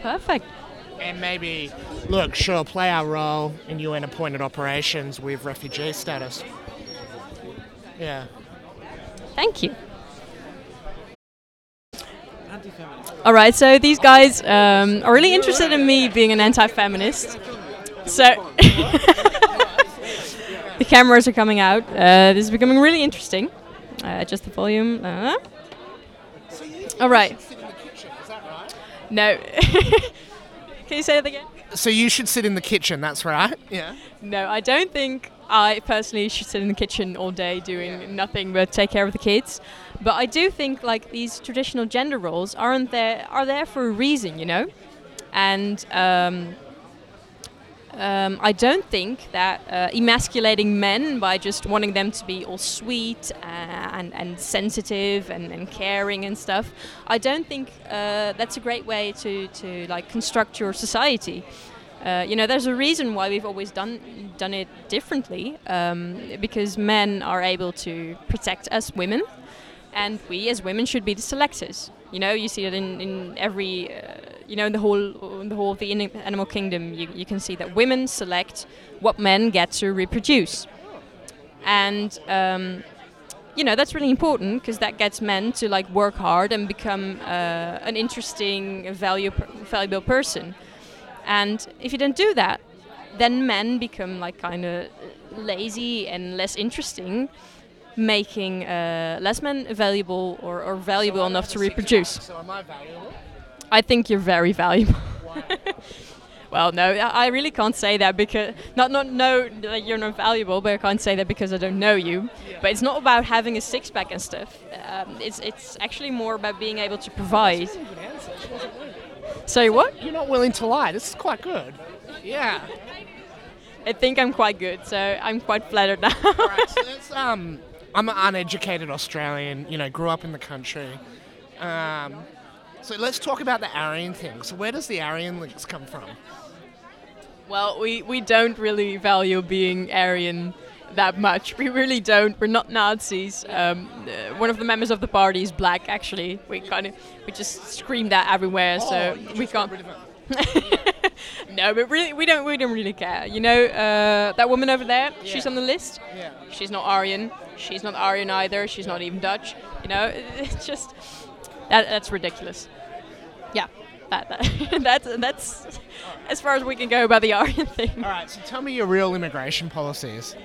Perfect. And maybe, look, sure, play our role in UN appointed operations with refugee status. Yeah. Thank you. All right, so these guys um, are really interested in me being an anti-feminist. So the cameras are coming out. Uh, this is becoming really interesting. Uh, adjust the volume. Uh. All right. No. Can you say that again? So you should sit in the kitchen, that's right. Yeah. No, I don't think I personally should sit in the kitchen all day doing nothing but take care of the kids. But I do think like these traditional gender roles aren't there are there for a reason, you know. And um, um, I don't think that uh, emasculating men by just wanting them to be all sweet uh, and, and sensitive and, and caring and stuff, I don't think uh, that's a great way to, to like construct your society. Uh, you know, there's a reason why we've always done done it differently, um, because men are able to protect us women, and we as women should be the selectors. You know, you see it in, in every, uh, you know, in the whole in the whole of the animal kingdom. You, you can see that women select what men get to reproduce, and um, you know that's really important because that gets men to like work hard and become uh, an interesting, value, valuable person. And if you don't do that, then men become like kind of lazy and less interesting, making uh, less men valuable or, or valuable enough to reproduce. So am I valuable? I think you're very valuable. well, no, I really can't say that because not not no that you're not valuable, but I can't say that because I don't know you. But it's not about having a six pack and stuff. Um, it's it's actually more about being able to provide. Sorry, what? You're not willing to lie. This is quite good. Yeah. I think I'm quite good, so I'm quite flattered now. So let's, um, I'm an uneducated Australian, you know, grew up in the country. Um, so let's talk about the Aryan thing. So where does the Aryan links come from? Well, we, we don't really value being Aryan that much. We really don't. We're not Nazis. Um, uh, one of the members of the party is black. Actually, we kind of we just scream that everywhere, so we can't. no, but really, we don't. We don't really care. You know, uh, that woman over there. yeah. She's on the list. Yeah. She's not Aryan. She's not Aryan either. She's not even Dutch. You know, it's just that that's ridiculous. Yeah, that, that that's that's as far as we can go about the Aryan thing. All right, so tell me your real immigration policies.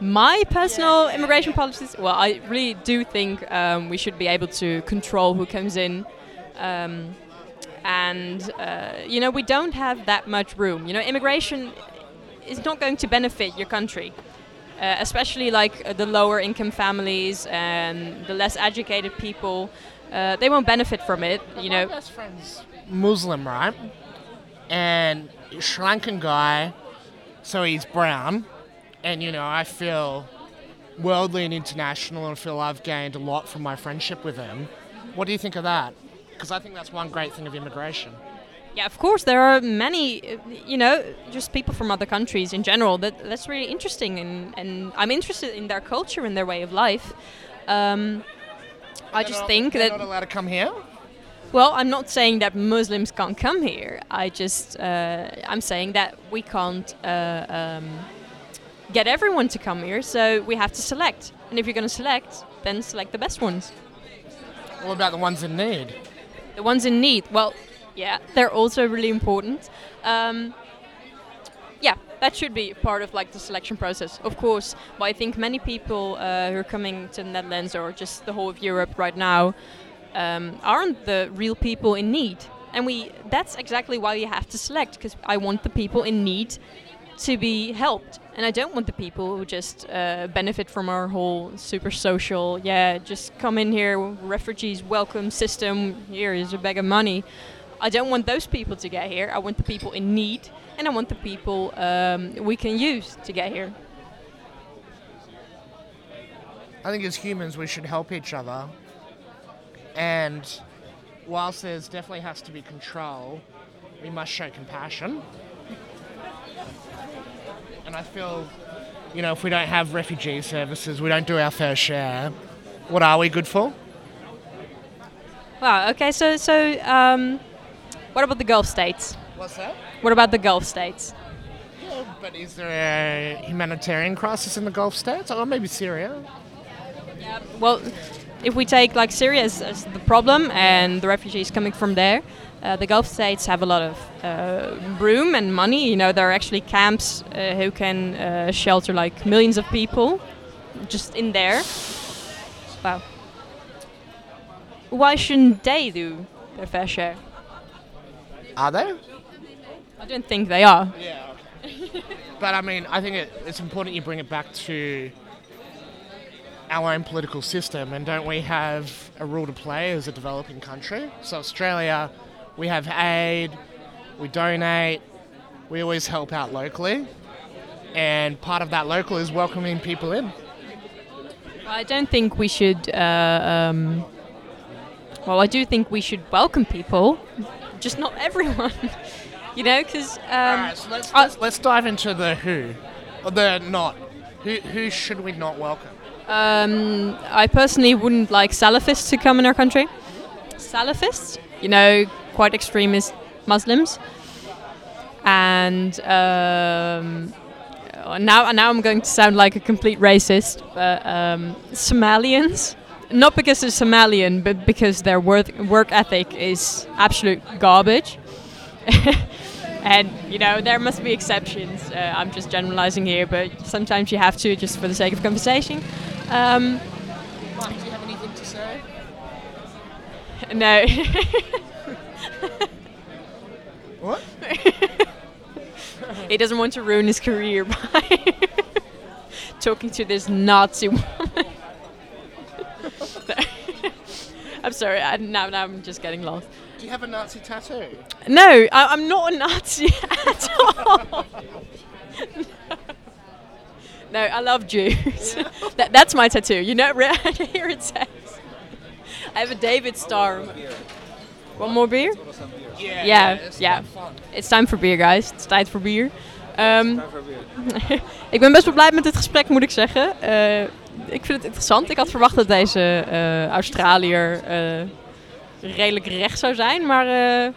My personal immigration policies. Well, I really do think um, we should be able to control who comes in. Um, and uh, you know we don't have that much room. You know, immigration is not going to benefit your country, uh, especially like uh, the lower income families and the less educated people. Uh, they won't benefit from it. You know. My best friend's Muslim, right? And Sri Lankan guy, so he's brown, and you know I feel worldly and international, and feel I've gained a lot from my friendship with him. What do you think of that? Because I think that's one great thing of immigration. Yeah, of course, there are many, you know, just people from other countries in general. That that's really interesting, and, and I'm interested in their culture and their way of life. Um, I just not- think they're that not allowed to come here. Well, I'm not saying that Muslims can't come here. I just uh, I'm saying that we can't uh, um, get everyone to come here. So we have to select, and if you're going to select, then select the best ones. What about the ones in need? The ones in need. Well, yeah, they're also really important. Um, yeah, that should be part of like the selection process, of course. But I think many people uh, who are coming to the Netherlands or just the whole of Europe right now um, aren't the real people in need, and we that's exactly why you have to select because I want the people in need to be helped, and I don't want the people who just uh, benefit from our whole super social, yeah, just come in here, refugees welcome system. Here is a bag of money. I don't want those people to get here. I want the people in need, and I want the people um, we can use to get here. I think as humans we should help each other. And whilst there's definitely has to be control, we must show compassion. And I feel, you know, if we don't have refugee services, we don't do our fair share. What are we good for? Wow. Okay. So so um, what about the Gulf states? What's that? What about the Gulf states? Yeah, but is there a humanitarian crisis in the Gulf states? Or maybe Syria? Yeah, Well, if we take like Syria as, as the problem and the refugees coming from there, uh, the Gulf states have a lot of uh, room and money. You know, there are actually camps uh, who can uh, shelter like millions of people just in there. Wow. Why shouldn't they do their fair share? Are they? I don't think they are. Yeah. But I mean, I think it, it's important you bring it back to our own political system, and don't we have a role to play as a developing country? So Australia, we have aid, we donate, we always help out locally, and part of that local is welcoming people in. I don't think we should. Uh, um, well, I do think we should welcome people, just not everyone. you know, because um, Alright, so let's, let's, let's dive into the who, or the not. Who, who should we not welcome? um, I personally wouldn't like Salafists to come in our country. Salafists, you know, quite extremist Muslims, and um, uh, now now I'm going to sound like a complete racist, but um, Somalians. Not because they're Somalian, but because their work, work ethic is absolute garbage. and, you know, there must be exceptions. Uh, I'm just generalizing here, but sometimes you have to just for the sake of conversation. Um, Mark, do you have anything to say? no. What? he doesn't want to ruin his career by talking to this Nazi woman. I'm sorry. I, now, now I'm just getting lost. Do you have a Nazi tattoo? No, I, I'm not a Nazi at all. no, I love Jews. that, that's my tattoo. You know, right here it says. I have a David star. One more beer? Yeah, Ja, it's fun. It's time for beer, guys. Tijd voor bier. Ehm, ik ben best wel blij met dit gesprek, moet ik zeggen. Eh, ik vind het interessant. Ik had verwacht dat deze eh, Australiër eh, redelijk recht zou zijn. Maar eh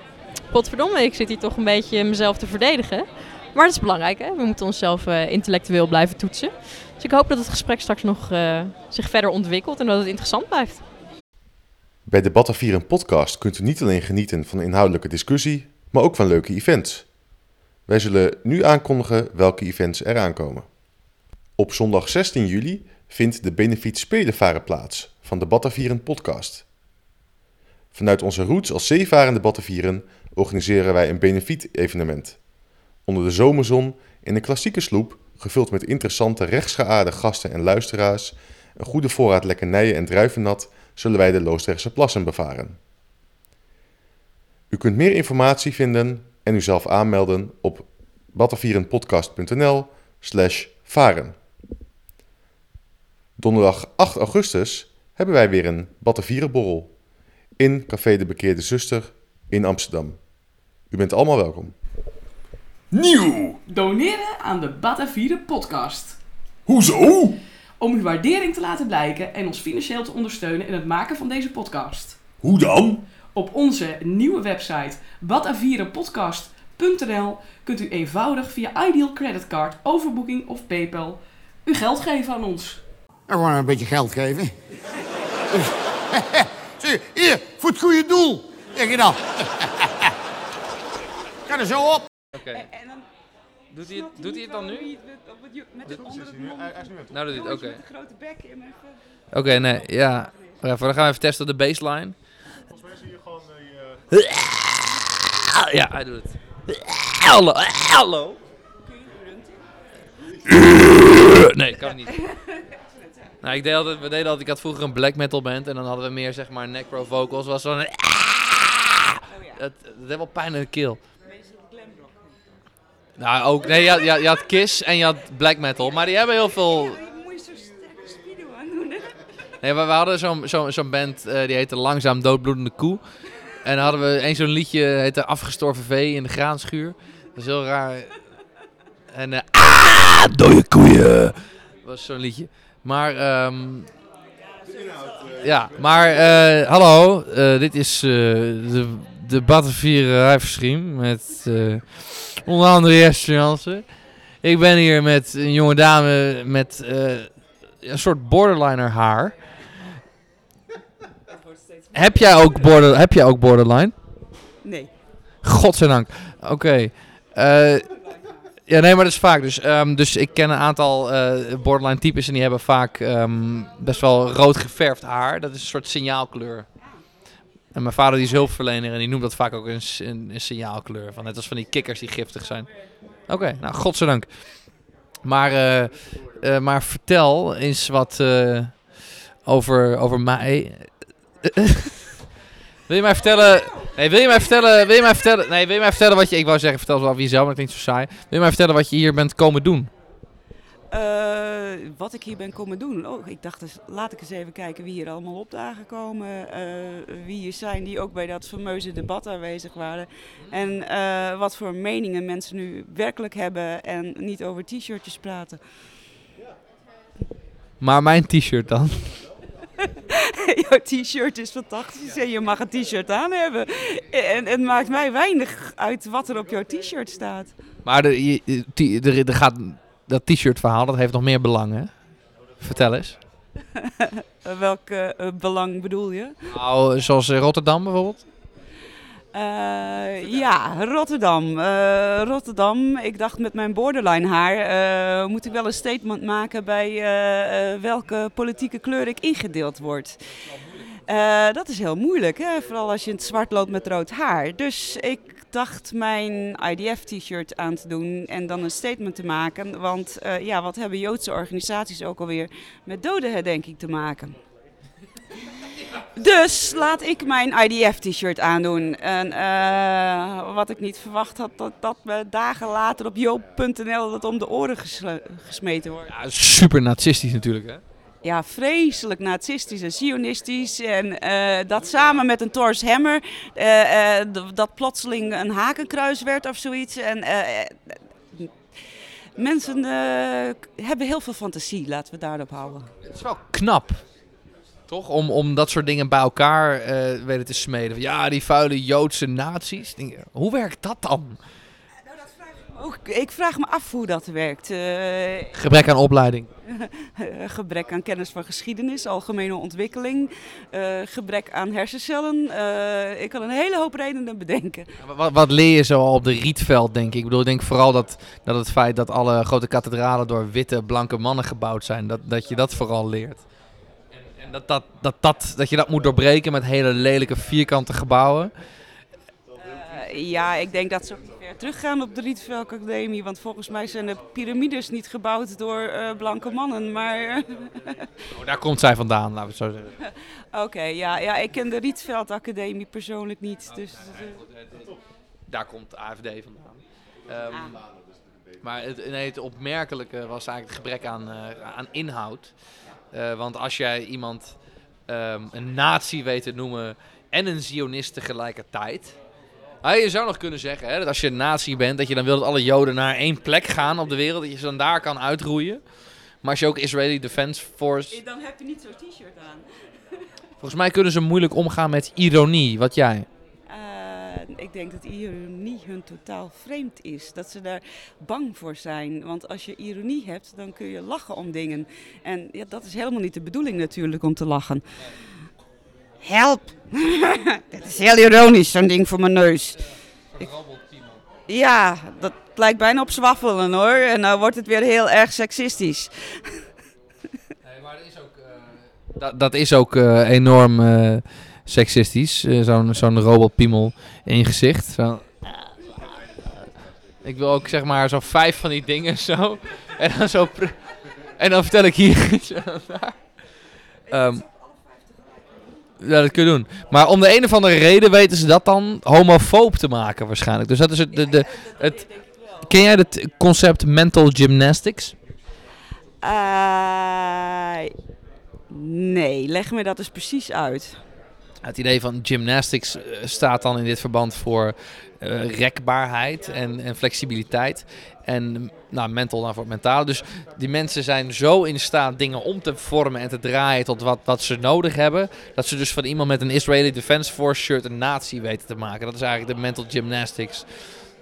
potverdomme, ik zit hier toch een beetje mezelf te verdedigen. Maar dat is belangrijk, hè? We moeten onszelf eh, intellectueel blijven toetsen. Dus ik hoop dat het gesprek straks nog eh, zich verder ontwikkelt en dat het interessant blijft. Bij de podcast kunt u niet alleen genieten van inhoudelijke discussie, maar ook van leuke events. Wij zullen nu aankondigen welke events er aankomen. Op zondag 16 juli vindt de Benefiet Spelenvaren plaats van de podcast. Vanuit onze roots als zeevarende Batavieren organiseren wij een benefiet-evenement. Onder de zomerzon in een klassieke sloep, gevuld met interessante rechtsgeaarde gasten en luisteraars, een goede voorraad lekkernijen en druivennat, zullen wij de Loosdrechtse plassen bevaren. U kunt meer informatie vinden en uzelf aanmelden op batavierenpodcast.nl slash varen. Donderdag 8 augustus hebben wij weer een Batavierenborrel in Café de Bekeerde Zuster in Amsterdam. U bent allemaal welkom. Nieuw! Doneren aan de Batavieren podcast. Hoezo? Om uw waardering te laten blijken en ons financieel te ondersteunen in het maken van deze podcast. Hoe dan? Op onze nieuwe website batavierenpodcast.nl kunt u eenvoudig via Ideal Creditcard, overboeking of PayPal uw geld geven aan ons. En gewoon een beetje geld geven. Zie, hier, voor het goede doel. Zeg je dan. Ga er zo op. Oké. Doet hij, het, doet hij het dan nu? Doet- Nou doet hij het, oké. grote bek in mijn Oké, nee, ja. Dan gaan we even testen de baseline. Volgens mij zie je gewoon Ja, hij doet het. Hallo, hallo. Nee, kan niet. Nou, ik deed altijd, we deden altijd, ik had vroeger een black metal band en dan hadden we meer zeg maar necro vocals. Was zo'n. Dat, dat heeft wel pijn in de keel. Nou, ook. Nee, je had, je, had, je had Kiss en je had black metal, maar die hebben heel veel. Moet je zo sterk speedo aan doen, hè? Nee, we, we hadden zo'n zo'n zo'n band eh, die heette Langzaam Doodbloedende Koe. En dan hadden we eens zo'n liedje, heette Afgestorven Vee in de graanschuur. Dat is heel raar. En eh ah, dode koeien. was zo'n liedje. Maar, ehm ja, maar eh, hallo, eh, dit is eh, de, de Battenvier livestream met eh, onder andere Jester Jansen. Ik ben hier met een jonge dame met eh, een soort borderliner haar. Heb jij ook, border, heb jij ook borderline? Nee. Godzijdank. Oké. Eh, ja, nee, maar dat is vaak. Dus, ehm, dus ik ken een aantal eh, borderline types en die hebben vaak ehm, best wel rood geverfd haar. Dat is een soort signaalkleur. En mijn vader die is hulpverlener en die noemt dat vaak ook een, een, signaalkleur. Van net als van die kikkers die giftig zijn. Oké, nou, godzijdank. Maar, eh, eh, maar vertel eens wat over, over mij. wil je mij vertellen... Nee, wil je mij vertellen... Wil je mij vertellen... Nee, wil je mij vertellen wat je... Ik wou zeggen, vertel eens over jezelf, maar dat klinkt zo saai. Wil je mij vertellen wat je hier bent komen doen? Eh, wat ik hier ben komen doen. Oh, ik dacht, eens, laat ik eens even kijken wie hier allemaal opdagen komen. eh, wie hier zijn die ook bij dat fameuze debat aanwezig waren. En eh, wat voor meningen mensen nu werkelijk hebben en niet over t-shirtjes praten. Maar mijn t-shirt dan? Jouw t-shirt is fantastisch en je mag een t-shirt aan hebben. En het maakt mij weinig uit wat er op jouw t-shirt staat. Maar de, er gaat, dat t-shirt verhaal, dat heeft nog meer belang, hè? Vertel eens. Eh, Welk eh, belang bedoel je? Nou, zoals in Rotterdam bijvoorbeeld. Eh, ja, Rotterdam. Eh, Rotterdam. Ik dacht met mijn borderline haar eh, moet ik wel een statement maken bij welke politieke kleur ik ingedeeld word. Dat is heel moeilijk, hè? vooral als je in het zwart loopt met rood haar. Dus ik dacht mijn IDF-t-shirt aan te doen en dan een statement te maken. Want ja, wat hebben Joodse organisaties ook alweer met dodenherdenking te maken? Dus laat ik mijn IDF-t-shirt aandoen. En eh, wat ik niet verwacht had, dat, dat me dagen later op joop.nl dat om de oren gesmeten wordt. Ja, super nazistisch natuurlijk, hè? Ja, vreselijk nazistisch en sionistisch. En eh, dat samen met een Thor's Hammer, eh, dat plotseling een hakenkruis werd of zoiets. En mensen hebben heel veel fantasie, laten we daarop houden. Het is wel knap. Toch? Om, om dat soort dingen bij elkaar weten te smeden. Ja, die vuile Joodse nazi's. Hoe werkt dat dan? Ook, ik vraag me af hoe dat werkt. Eh, Gebrek aan opleiding. gebrek aan kennis van geschiedenis, algemene ontwikkeling, eh, gebrek aan hersencellen. Ik kan een hele hoop redenen bedenken. Wat, wat leer je zo al op de Rietveld, denk ik? Ik bedoel, ik denk vooral dat, dat het feit dat alle grote kathedralen door witte, blanke mannen gebouwd zijn, dat, dat je dat vooral leert. Dat, dat, dat, dat, dat je dat moet doorbreken met hele lelijke vierkante gebouwen. Eh, ja, ik denk dat divers ver teruggaan op de Rietveld Academie. Want volgens mij zijn de piramides niet gebouwd door eh, blanke mannen. Maar. Oh, daar komt zij vandaan, laten we het zo zeggen. Oké, ja, ja, ik ken de Rietveld Academie persoonlijk niet. Dus, eh, Daar komt de AFD vandaan. Ehm, Maar het, nee, het opmerkelijke was eigenlijk het gebrek aan, aan inhoud. Eh, want als jij iemand ehm, een nazi weet te noemen en een zionist tegelijkertijd. Ah, je zou nog kunnen zeggen hè, dat als je een nazi bent, dat je dan wil dat alle joden naar één plek gaan op de wereld. Dat je ze dan daar kan uitroeien. Maar als je ook Israeli Defense Force... Dan heb je niet zo'n t-shirt aan. Volgens mij kunnen ze moeilijk omgaan met ironie. Wat jij? Eh, ik denk dat ironie hun totaal vreemd is. Dat ze daar bang voor zijn. Want als je ironie hebt, dan kun je lachen om dingen. En ja, dat is helemaal niet de bedoeling natuurlijk om te lachen. Help! Dit is heel ironisch, zo'n ding voor mijn neus. Ik- Ja, dat lijkt bijna op zwaffelen hoor. En nou wordt het weer heel erg seksistisch. Dat, dat is ook eh, enorm eh, seksistisch. eh, zo'n zo'n robotpiemel in je gezicht. Zo. Ik wil ook zeg maar zo vijf van die dingen zo. En dan zo. En dan vertel ik hier iets en dan daar. Ehm, ja, dat kun je doen. Maar om de een of andere reden weten ze dat dan homofoob te maken waarschijnlijk. Dus dat is het... De, de, het ken jij het concept mental gymnastics? Eh, nee, leg me dat eens precies uit. Het idee van gymnastics eh, staat dan in dit verband voor eh, rekbaarheid en, en flexibiliteit. En nou, mental dan voor het mentale. Dus die mensen zijn zo in staat dingen om te vormen en te draaien tot wat, wat ze nodig hebben. Dat ze dus van iemand met een Israeli Defense Force shirt een nazi weten te maken. Dat is eigenlijk de mental gymnastics.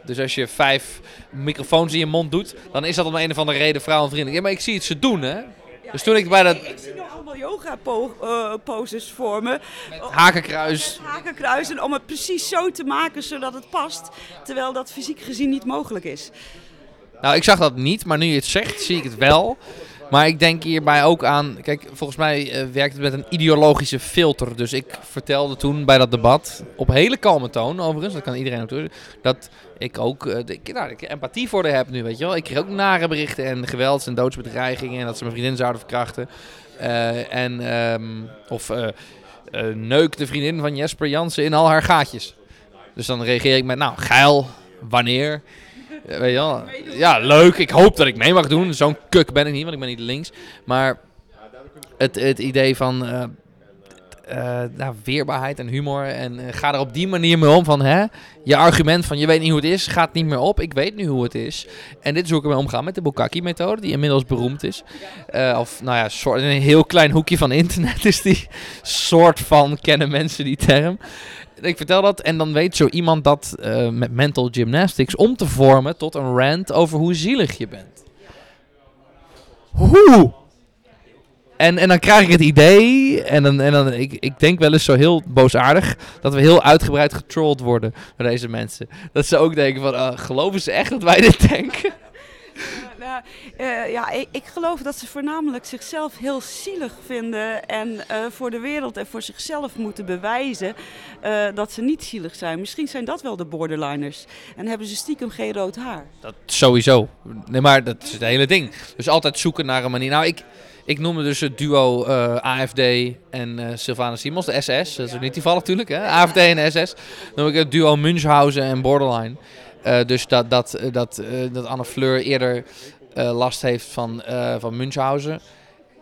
Dus als je vijf microfoons in je mond doet, dan is dat om een of andere reden vrouwenvriendelijk. Ja, maar ik zie het ze doen, hè. Dus toen ik bij dat Ik zie nou allemaal yoga po eh, poses voor me. hakenkruis Hakenkruisen om het precies zo te maken zodat het past. Terwijl dat fysiek gezien niet mogelijk is. Nou, ik zag dat niet, maar nu je het zegt, zie ik het wel. Maar ik denk hierbij ook aan. Kijk, volgens mij eh, werkt het met een ideologische filter. Dus ik vertelde toen bij dat debat, op hele kalme toon overigens, dat kan iedereen ook doen, dat ik ook de- ik, nou, empathie voor haar heb nu, weet je wel. Ik kreeg ook nare berichten en gewelds- en doodsbedreigingen en dat ze mijn vriendin zouden verkrachten. Eh, en, ehm, of neuk de vriendin van Jesper Jansen in al haar gaatjes. Dus dan reageer ik met, nou, geil, wanneer? Weet je wel? Ja, leuk. Ik hoop dat ik mee mag doen. Zo'n kuk ben ik niet, want ik ben niet links. Maar het, het idee van nou, weerbaarheid en humor. En eh, ga er op die manier mee om van hè, je argument van je weet niet hoe het is, gaat niet meer op. Ik weet nu hoe het is. En dit is hoe ik ermee omgaan met de Bukaki-methode, die inmiddels beroemd is. Eh, of nou ja, soort, een heel klein hoekje van internet is die soort van kennen mensen die term. Ik vertel dat en dan weet zo iemand dat eh, met mental gymnastics om te vormen tot een rant over hoe zielig je bent. Hoe? En, en dan krijg ik het idee, en dan, en dan ik, ik denk wel eens zo heel boosaardig, dat we heel uitgebreid getrolled worden door deze mensen. Dat ze ook denken van, ah, geloven ze echt dat wij dit denken? Nou, eh, ja, ik, ik geloof dat ze voornamelijk zichzelf heel zielig vinden en eh, voor de wereld en voor zichzelf moeten bewijzen eh, dat ze niet zielig zijn. Misschien zijn dat wel de borderliners en hebben ze stiekem geen rood haar. Dat sowieso. Nee, maar dat is het hele ding. Dus altijd zoeken naar een manier. Nou, ik, ik noemde dus het duo eh, AFD en eh Sylvana Simons, de SS. Dat is niet toevallig natuurlijk, hè? AFD en SS. Dan noem ik het duo Munchausen en Borderline. Eh, dus dat, dat, dat, dat Anne Fleur eerder last heeft van, van Munchausen.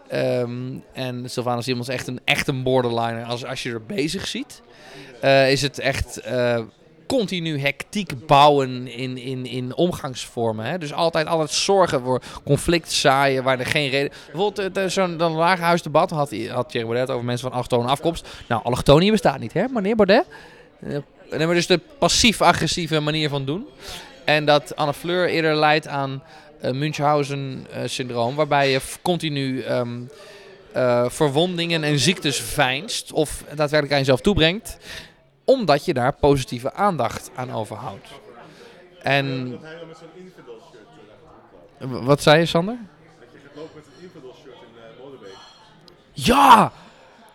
Ehm, en Sylvana Simons echt een, echt een borderliner. Als, als je er bezig ziet, is het echt continu hectiek bouwen in, in, in omgangsvormen. Hè? Dus altijd, altijd zorgen voor conflict zaaien waar er geen reden... Bijvoorbeeld eh, zo'n lagerhuisdebat had, had Thierry Baudet over mensen van allochtone afkomst. Nou, allochtonie bestaat niet, hè, meneer Baudet? Eh, nee, maar dus de passief-agressieve manier van doen. En dat Anne Fleur eerder leidt aan eh Munchausen-syndroom, waarbij je continu ehm, eh, verwondingen en ziektes veinst of daadwerkelijk aan jezelf toebrengt, omdat je daar positieve aandacht aan overhoudt. En Dat hij dan met zo'n infidel shirt w- wat zei je, Sander? Dat je gaat lopen met een infidel shirt in uh, Molenbeek. Ja!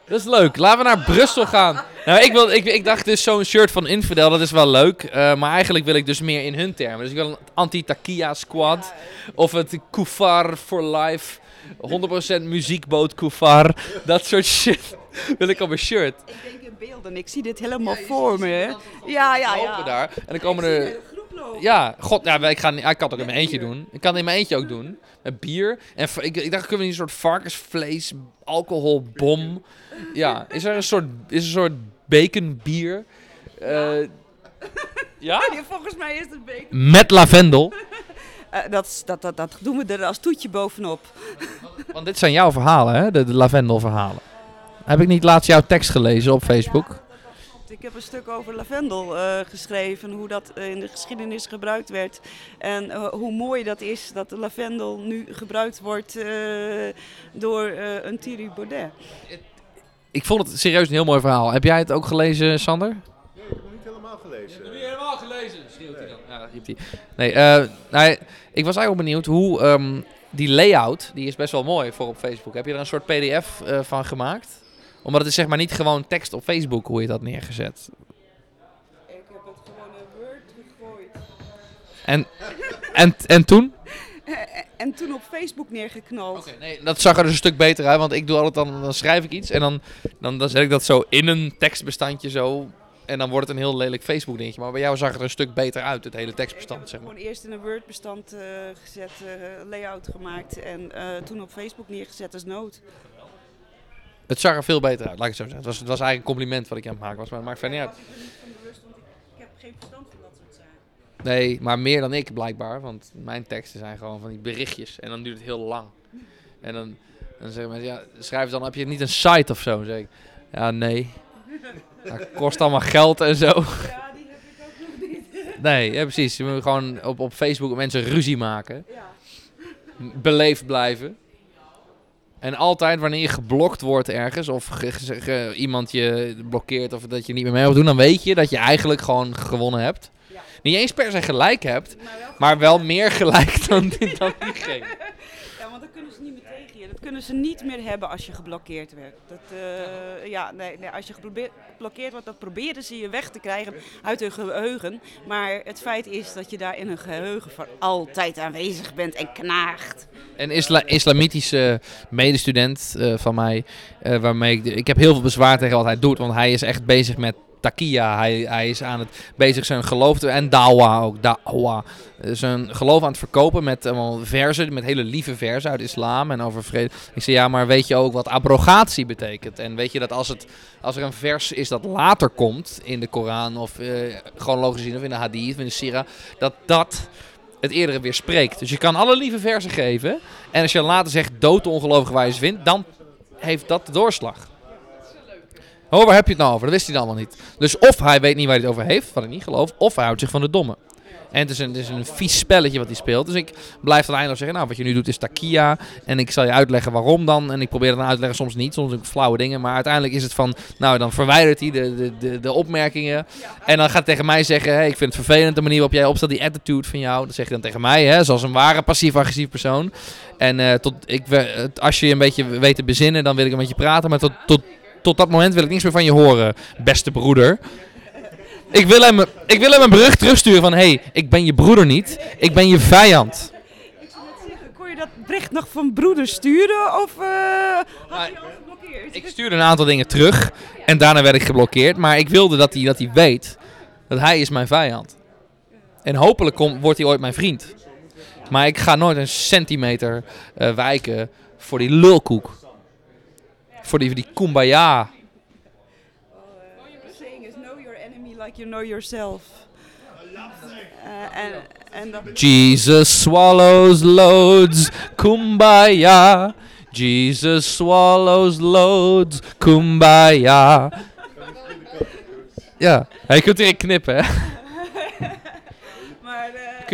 Dat is leuk. Laten we naar Brussel gaan. Nou, ik, wil, ik, ik dacht dus zo'n shirt van Infidel, dat is wel leuk. eh, maar eigenlijk wil ik dus meer in hun termen. Dus ik wil een anti-Takia squad. Of het Kufar for life. 100% muziekboot Kufar. Dat soort shit wil ik op mijn shirt. Ik denk beelden, ik zie dit helemaal voor me. hè. Ja, ja, ja. Daar. En dan komen er... Ja, god, ja, ik, ga, ik kan het ook in mijn eentje doen. Ik kan het in mijn eentje ook doen. Met bier. En ik, ik dacht, kunnen we een soort varkensvlees, alcoholbom. Ja, is er een soort, is er een soort bacon bier? Eh, ja? Volgens mij is het beter. Met lavendel. Eh, dat, dat, dat, dat doen we er als toetje bovenop. Want dit zijn jouw verhalen, hè? De, de lavendelverhalen. Heb ik niet laatst jouw tekst gelezen op Facebook? Ik heb een stuk over lavendel eh, geschreven, hoe dat eh, in de geschiedenis gebruikt werd. En eh, hoe mooi dat is dat de lavendel nu gebruikt wordt eh, door eh, een Thierry Baudet. Ik vond het serieus een heel mooi verhaal. Heb jij het ook gelezen, Sander? Ik heb het niet helemaal gelezen. Heb je helemaal gelezen? Schreeuwt hij dan. Ja, dat riep hij. Nee, eh, nou, ik was eigenlijk benieuwd hoe ehm, die layout, die is best wel mooi voor op Facebook. Heb je er een soort pdf eh, van gemaakt? Omdat het is zeg maar niet gewoon tekst op Facebook hoe je dat neergezet. Ik heb het gewoon in Word gegooid. En, en, en toen? En toen op Facebook neergeknald. Nee, dat zag er dus een stuk beter uit, want ik doe altijd dan, dan schrijf ik iets en dan, dan, dan zet ik dat zo in een tekstbestandje zo. En dan wordt het een heel lelijk Facebook dingetje. Maar bij jou zag het er een stuk beter uit, het hele tekstbestand. Zeg maar. Gewoon eerst in een Word bestand eh, gezet, eh, layout gemaakt en eh, toen op Facebook neergezet als nood. Het zag er veel beter uit, laat ik het zo zeggen. Het was, het was eigenlijk een compliment wat ik aan het maken was, maar het maakt verder niet uit. Ik heb geen verstand van dat soort zaken. Nee, maar meer dan ik blijkbaar, want mijn teksten zijn gewoon van die berichtjes en dan duurt het heel lang. En dan, dan zeggen mensen, ja, schrijf dan, heb je niet een site of zo? Dan zeg ik, ja, nee. Dat kost allemaal geld en zo. Ja, die heb ik ook nog niet. Nee, ja, precies. Je moet gewoon op, op Facebook mensen ruzie maken. Beleefd blijven. En altijd wanneer je geblokt wordt ergens, of ge- ge- ge- iemand je blokkeert, of dat je niet meer mee mag doen, dan weet je dat je eigenlijk gewoon gewonnen hebt. Niet eens per se gelijk hebt, maar wel meer gelijk dan, dan diegene. Ja, want dan kunnen ze niet meer tegen je. Dat kunnen ze niet meer hebben als je geblokkeerd werd. Dat, eh, ja, nee, nee, als je geblokkeerd wordt, dan proberen ze je weg te krijgen uit hun geheugen. Maar het feit is dat je daar in hun geheugen voor altijd aanwezig bent en knaagt. Een isla- islamitische medestudent eh, van mij, eh, waarmee ik, ik heb heel veel bezwaar tegen wat hij doet, want hij is echt bezig met takia. Hij, hij is aan het bezig zijn geloof te, en dawa ook, dawa. Eh, Zijn geloof aan het verkopen met allemaal verzen, met hele lieve verzen uit islam en over vrede. Ik zei ja, maar weet je ook wat abrogatie betekent? En weet je dat als, het, als er een vers is dat later komt in de Koran of eh chronologisch gezien of in de hadith of in de sira, dat dat het eerdere weer spreekt. Dus je kan alle lieve versen geven. En als je later zegt dood ongelovige wijze vindt, dan heeft dat de doorslag. Oh, waar heb je het nou over? Dat wist hij dan allemaal niet. Dus of hij weet niet waar hij het over heeft, wat ik niet geloof, of hij houdt zich van de domme. En het is, een, het is een vies spelletje wat hij speelt. Dus ik blijf dan eindeloos zeggen, nou wat je nu doet is takia. En ik zal je uitleggen waarom dan. En ik probeer het dan uit te leggen, soms niet, soms ook flauwe dingen. Maar uiteindelijk is het van, nou dan verwijdert hij de, de, de, de opmerkingen. En dan gaat hij tegen mij zeggen, hey, ik vind het vervelend de manier waarop jij opstelt, die attitude van jou. Dat zeg je dan tegen mij, hè, zoals een ware passief-agressief persoon. En eh, tot, ik, als je je een beetje weet te bezinnen, dan wil ik een met je praten. Maar tot, tot, tot dat moment wil ik niks meer van je horen, beste broeder. Ik wil hem, ik wil hem een bericht terugsturen van, hey, ik ben je broeder niet, ik ben je vijand. Kon je dat bericht nog van broeder sturen of eh had je al geblokkeerd? Ik stuurde een aantal dingen terug en daarna werd ik geblokkeerd. Maar ik wilde dat hij, dat hij weet dat hij is mijn vijand. En hopelijk wordt hij ooit mijn vriend. Maar ik ga nooit een centimeter eh, wijken voor die lulkoek. Voor die, die kumbaya. Saying is know your enemy like you know yourself. En dat... Jesus swallows loads, kumbaya. Jesus swallows loads, kumbaya. Ja, je kunt erin knippen, hè?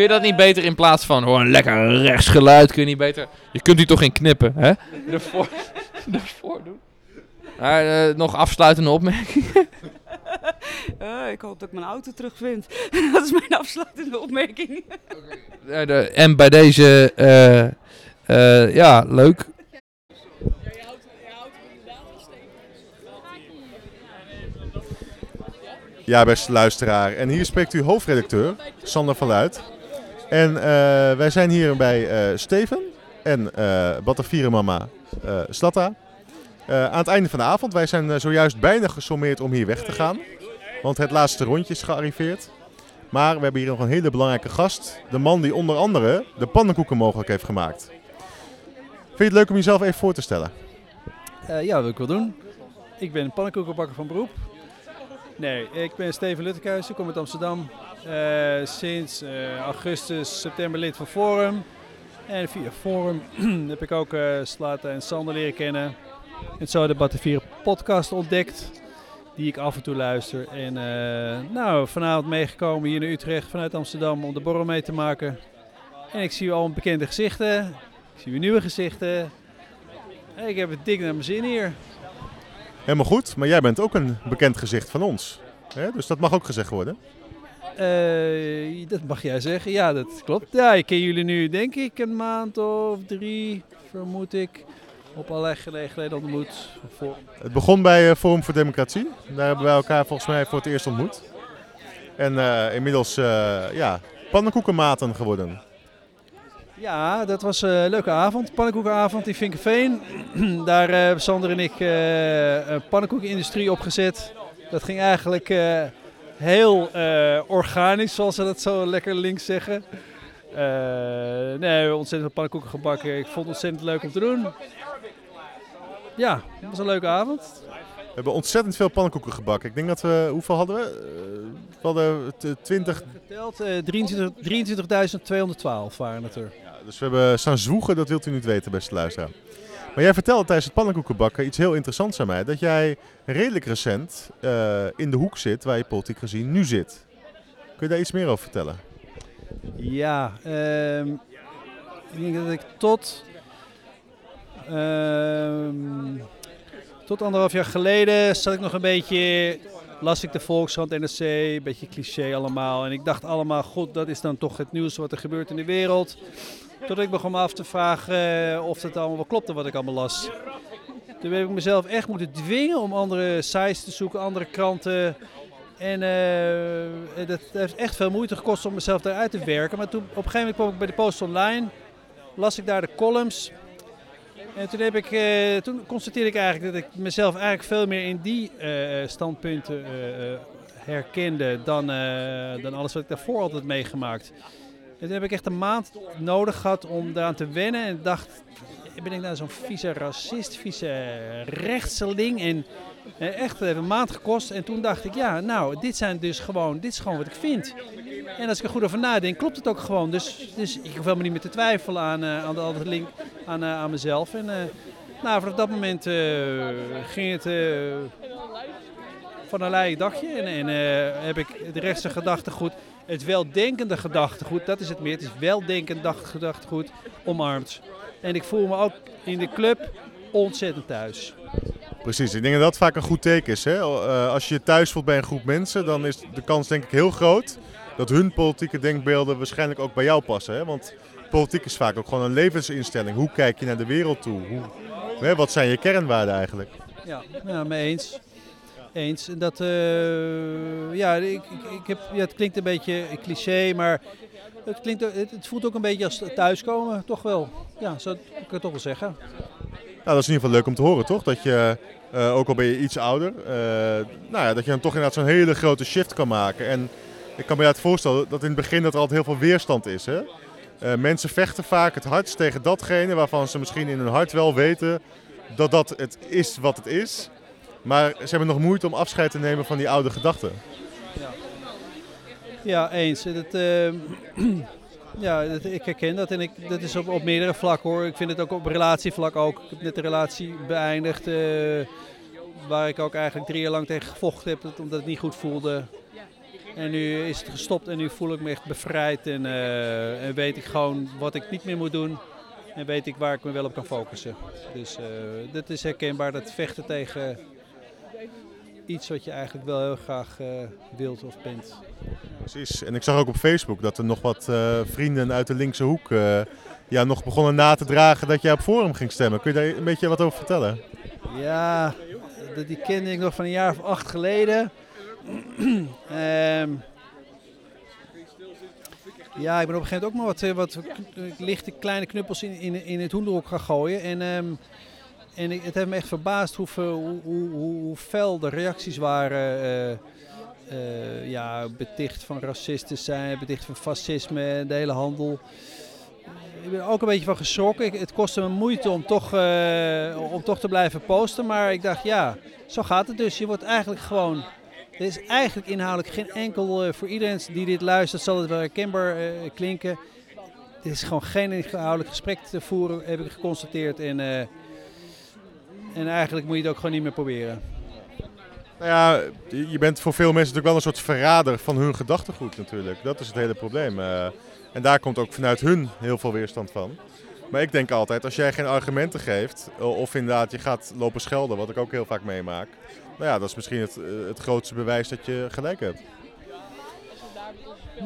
Kun je dat niet beter in plaats van gewoon een lekker rechtsgeluid, kun je niet beter... Je kunt hier toch in knippen, hè? Ervoor, ervoor doen. Maar, eh, nog afsluitende opmerkingen? Eh, ik hoop dat ik mijn auto terugvind. dat is mijn afsluitende opmerking. De- en bij deze, eh, eh, ja, leuk. Ja, beste luisteraar. En hier spreekt uw hoofdredacteur, Sander van Luid. En eh, wij zijn hier bij eh, Steven en uh, Batavierenmama uh, Slatta. Uh, aan het einde van de avond. Wij zijn zojuist bijna gesommeerd om hier weg te gaan. Want het laatste rondje is gearriveerd. Maar we hebben hier nog een hele belangrijke gast. De man die onder andere de pannenkoeken mogelijk heeft gemaakt. Vind je het leuk om jezelf even voor te stellen? Ja, dat wil ik wel doen. Ik ben pannenkoekenbakker van beroep. Nee, ik ben Steven Luttekhuis, ik kom uit Amsterdam. Uh, sinds uh, augustus, september lid van Forum. En via Forum heb ik ook uh, Slata en Sander leren kennen. En zo de Battenvieren podcast ontdekt, die ik af en toe luister. En nou, vanavond meegekomen hier naar Utrecht vanuit Amsterdam om de borrel mee te maken. En ik zie al bekende gezichten, ik zie weer nieuwe gezichten. En ik heb het dik naar mijn zin hier. Helemaal goed, maar jij bent ook een bekend gezicht van ons. Hè? Dus dat mag ook gezegd worden. Uh, dat mag jij zeggen, ja, dat klopt. Ja, ik ken jullie nu, denk ik, een maand of drie, vermoed ik. Op allerlei gelegenheden ontmoet. Het begon bij uh, Forum voor Democratie. Daar hebben wij elkaar volgens mij voor het eerst ontmoet. En uh, inmiddels, ja, pannenkoekenmaten geworden. Ja, dat was een leuke avond. Pannenkoekenavond in Vinkenveen. Daar hebben Sander en ik een pannenkoekenindustrie opgezet. Dat ging eigenlijk heel uh, organisch, zoals ze dat zo lekker links zeggen. Uh, nee, we hebben ontzettend veel pannenkoeken gebakken. Ik vond het ontzettend leuk om te doen. Ja, het was een leuke avond. We hebben ontzettend veel pannenkoeken gebakken. Ik denk dat we, hoeveel hadden we? Uh, we hadden 20... Geteld, 23.212 23 waren het er. Ja, dus we hebben staan zwoegen, dat wilt u niet weten, beste luisteraar. Maar jij vertelde tijdens het pannenkoekenbakken iets heel interessants aan mij. Dat jij redelijk recent uh, in de hoek zit waar je politiek gezien nu zit. Kun je daar iets meer over vertellen? Ja, uh, ik denk dat ik tot, uh, tot anderhalf jaar geleden zat ik nog een beetje, las ik de Volkskrant, NRC, een beetje cliché allemaal. En ik dacht allemaal, god, dat is dan toch het nieuws wat er gebeurt in de wereld. Totdat ik begon me af te vragen uh, of het allemaal wel klopte wat ik allemaal las. Toen heb ik mezelf echt moeten dwingen om andere sites te zoeken, andere kranten. En uh, dat heeft echt veel moeite gekost om mezelf daaruit te werken. Maar toen, op een gegeven moment kwam ik bij de Post Online, las ik daar de columns. En toen, heb ik, uh, toen constateerde ik eigenlijk dat ik mezelf eigenlijk veel meer in die standpunten herkende dan, dan alles wat ik daarvoor altijd meegemaakt. En toen heb ik echt een maand nodig gehad om daaraan te wennen. En dacht, ben ik nou zo'n vieze racist, vieze rechtseling. En echt, het heeft een maand gekost. En toen dacht ik, ja, nou, dit, zijn dus gewoon, dit is gewoon wat ik vind. En als ik er goed over nadenk, klopt het ook gewoon. Dus, dus ik hoef helemaal niet meer te twijfelen aan, uh, aan, de, aan, link, aan, uh, aan mezelf. En nou, vanaf dat moment ging het van een leien dagje. En, en heb ik de rechtse gedachtegoed het weldenkende gedachtegoed, dat is het meer. Het is weldenkend gedachtegoed omarmd. En ik voel me ook in de club ontzettend thuis. Precies, ik denk dat dat vaak een goed teken is. Hè? Uh, als je je thuis voelt bij een groep mensen, dan is de kans denk ik heel groot dat hun politieke denkbeelden waarschijnlijk ook bij jou passen. Hè? Want politiek is vaak ook gewoon een levensinstelling. Hoe kijk je naar de wereld toe? Hoe, hè, wat zijn je kernwaarden eigenlijk? Ja, ja mee eens. Eens. En dat, uh, ja, ik, ik, heb, ja, het klinkt een beetje cliché, maar het, klinkt, het, het, voelt ook een beetje als thuiskomen, toch wel. Ja, zo kan ik het toch wel zeggen. Nou, dat is in ieder geval leuk om te horen, toch? Dat je, uh, ook al ben je iets ouder, uh, nou ja, dat je dan toch inderdaad zo'n hele grote shift kan maken. En ik kan me het voorstellen dat in het begin dat er altijd heel veel weerstand is. Hè? Mensen vechten vaak het hardst tegen datgene waarvan ze misschien in hun hart wel weten dat dat het is wat het is. Maar ze hebben nog moeite om afscheid te nemen van die oude gedachten. Ja, eens. Uh, ja, dat, ik herken dat en ik, dat is op, op meerdere vlakken hoor. Ik vind het ook op relatievlak ook. Ik heb net een relatie beëindigd uh, waar ik ook eigenlijk drie jaar lang tegen gevochten heb omdat het niet goed voelde. En nu is het gestopt en nu voel ik me echt bevrijd en, uh, en weet ik gewoon wat ik niet meer moet doen. En weet ik waar ik me wel op kan focussen. Dus uh, dat is herkenbaar, dat vechten tegen iets wat je eigenlijk wel heel graag uh, wilt of bent. Precies. En ik zag ook op Facebook dat er nog wat uh, vrienden uit de linkse hoek uh, ja, nog begonnen na te dragen dat jij op Forum ging stemmen. Kun je daar een beetje wat over vertellen? Ja, die kende ik nog van een jaar of acht geleden. Ehm, ja, ik ben op een gegeven moment ook maar wat, eh, wat lichte kleine knuppels in, in, in het hoenderhok gaan gooien. En, ehm, en het heeft me echt verbaasd hoe, hoe, hoe, hoe fel de reacties waren. eh, ja, beticht van racisten zijn, beticht van fascisme, de hele handel. Ik ben er ook een beetje van geschrokken. Het kostte me moeite om toch, eh, om toch te blijven posten. Maar ik dacht, ja, zo gaat het dus. Je wordt eigenlijk gewoon... Er is eigenlijk inhoudelijk geen enkel... voor iedereen die dit luistert zal het wel herkenbaar klinken. Er is gewoon geen inhoudelijk gesprek te voeren, heb ik geconstateerd. En, en eigenlijk moet je het ook gewoon niet meer proberen. Nou ja, je bent voor veel mensen natuurlijk wel een soort verrader van hun gedachtegoed natuurlijk. Dat is het hele probleem. Eh, en daar komt ook vanuit hun heel veel weerstand van. Maar ik denk altijd, als jij geen argumenten geeft, of inderdaad je gaat lopen schelden, wat ik ook heel vaak meemaak. Nou ja, dat is misschien het, eh, het grootste bewijs dat je gelijk hebt.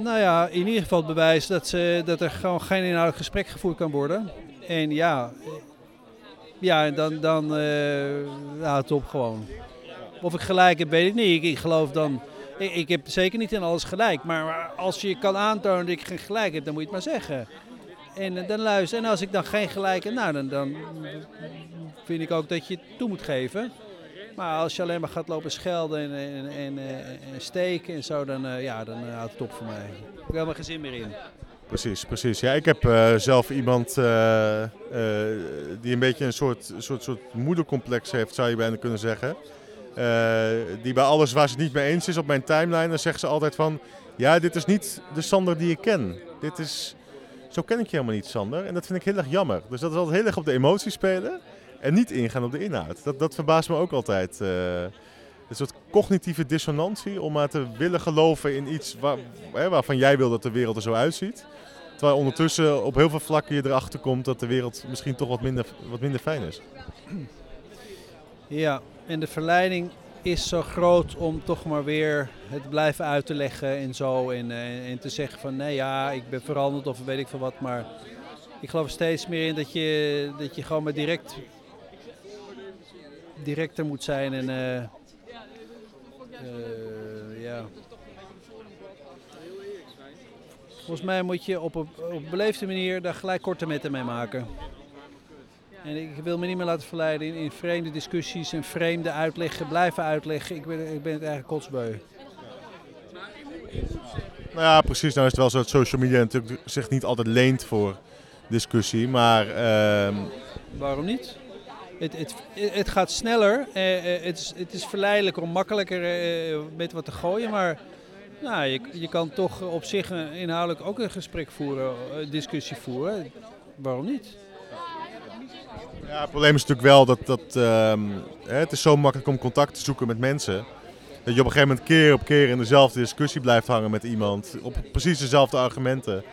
Nou ja, in ieder geval het bewijs dat, ze, dat er gewoon geen inhoudelijk gesprek gevoerd kan worden. En ja, ja dan, dan eh houdt het op gewoon. Of ik gelijk heb, weet ik niet. Ik, geloof dan... Ik, ik heb zeker niet in alles gelijk. Maar, als je kan aantonen dat ik geen gelijk heb, dan moet je het maar zeggen. En eh, dan luister. En als ik dan geen gelijk heb, nou, dan, dan vind ik ook dat je het toe moet geven. Maar als je alleen maar gaat lopen schelden en, en, en, eh, en steken en zo, dan, ja, dan houdt het op voor mij. Ik heb er helemaal geen zin meer in. Precies, precies. Ja, ik heb eh, zelf iemand eh, eh, die een beetje een soort, soort, soort moedercomplex heeft, zou je bijna kunnen zeggen. Die bij alles waar ze het niet mee eens is op mijn timeline, dan zegt ze altijd van... Ja, dit is niet de Sander die ik ken. Dit is... Zo ken ik je helemaal niet, Sander. En dat vind ik heel erg jammer. Dus dat is altijd heel erg op de emotie spelen en niet ingaan op de inhoud. Dat, dat verbaast me ook altijd. Eh, een soort cognitieve dissonantie om maar te willen geloven in iets waar, hè, waarvan jij wil dat de wereld er zo uitziet. Terwijl ondertussen op heel veel vlakken je erachter komt dat de wereld misschien toch wat minder, wat minder fijn is. Ja, en de verleiding is zo groot om toch maar weer het blijven uit te leggen en zo. En, eh, en te zeggen van nee ja, ik ben veranderd of weet ik veel wat. Maar ik geloof steeds meer in dat je, dat je gewoon maar direct directer moet zijn. En eh, ja. Volgens mij moet je op een, op een beleefde manier daar gelijk korte metten mee maken. En ik wil me niet meer laten verleiden in, in vreemde discussies en vreemde uitleggen, blijven uitleggen. Ik ben, ik ben het eigenlijk kotsbeu. Nou ja, precies. Nou is het wel zo dat social media natuurlijk zich niet altijd leent voor discussie. Maar ehm, Waarom niet? Het, het, het gaat sneller. eh, eh, het, is, het is verleidelijk om makkelijker eh, met wat te gooien. Maar nou, je, je kan toch op zich inhoudelijk ook een gesprek voeren, discussie voeren. Waarom niet? Ja, het probleem is natuurlijk wel dat, dat ehm, het is zo makkelijk om contact te zoeken met mensen. Dat je op een gegeven moment keer op keer in dezelfde discussie blijft hangen met iemand. Op precies dezelfde argumenten.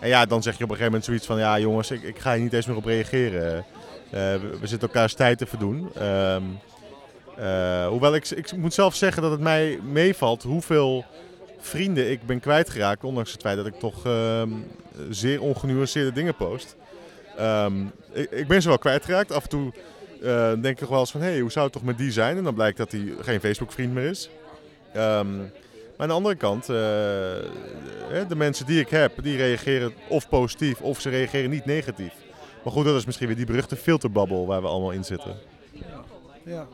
En ja, dan zeg je op een gegeven moment zoiets van... Ja jongens, ik, ik ga hier niet eens meer op reageren. Eh, we, zitten elkaars tijd te verdoen. Ehm, eh, hoewel ik, ik moet zelf zeggen dat het mij meevalt hoeveel vrienden ik ben kwijtgeraakt. Ondanks het feit dat ik toch ehm, zeer ongenuanceerde dingen post. Ehm, ik, ik ben ze wel kwijtgeraakt. Af en toe eh, denk ik wel eens van, hé, hey, hoe zou het toch met die zijn? En dan blijkt dat hij geen Facebook-vriend meer is. Maar aan de andere kant, de mensen die ik heb, die reageren of positief of ze reageren niet negatief. Maar goed, dat is misschien weer die beruchte filterbabbel waar we allemaal in zitten. Ja,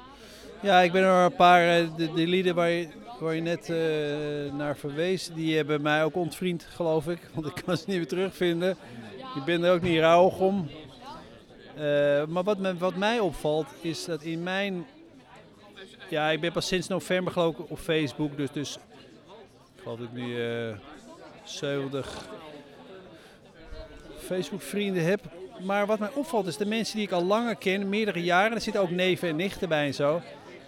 ja ik ben er een paar, eh, de, de lieden waar je, waar je net eh, naar verwees, die hebben mij ook ontvriend, geloof ik. Want ik kan ze niet meer terugvinden. Ik ben er ook niet rauwig om. Eh, maar wat, me, wat mij opvalt, is dat in mijn... Ja, ik ben pas sinds november geloof ik op Facebook, dus, dus ik geloof dat ik nu eh 70 Facebook-vrienden heb. Maar wat mij opvalt is de mensen die ik al langer ken, meerdere jaren, er zitten ook neven en nichten bij en zo,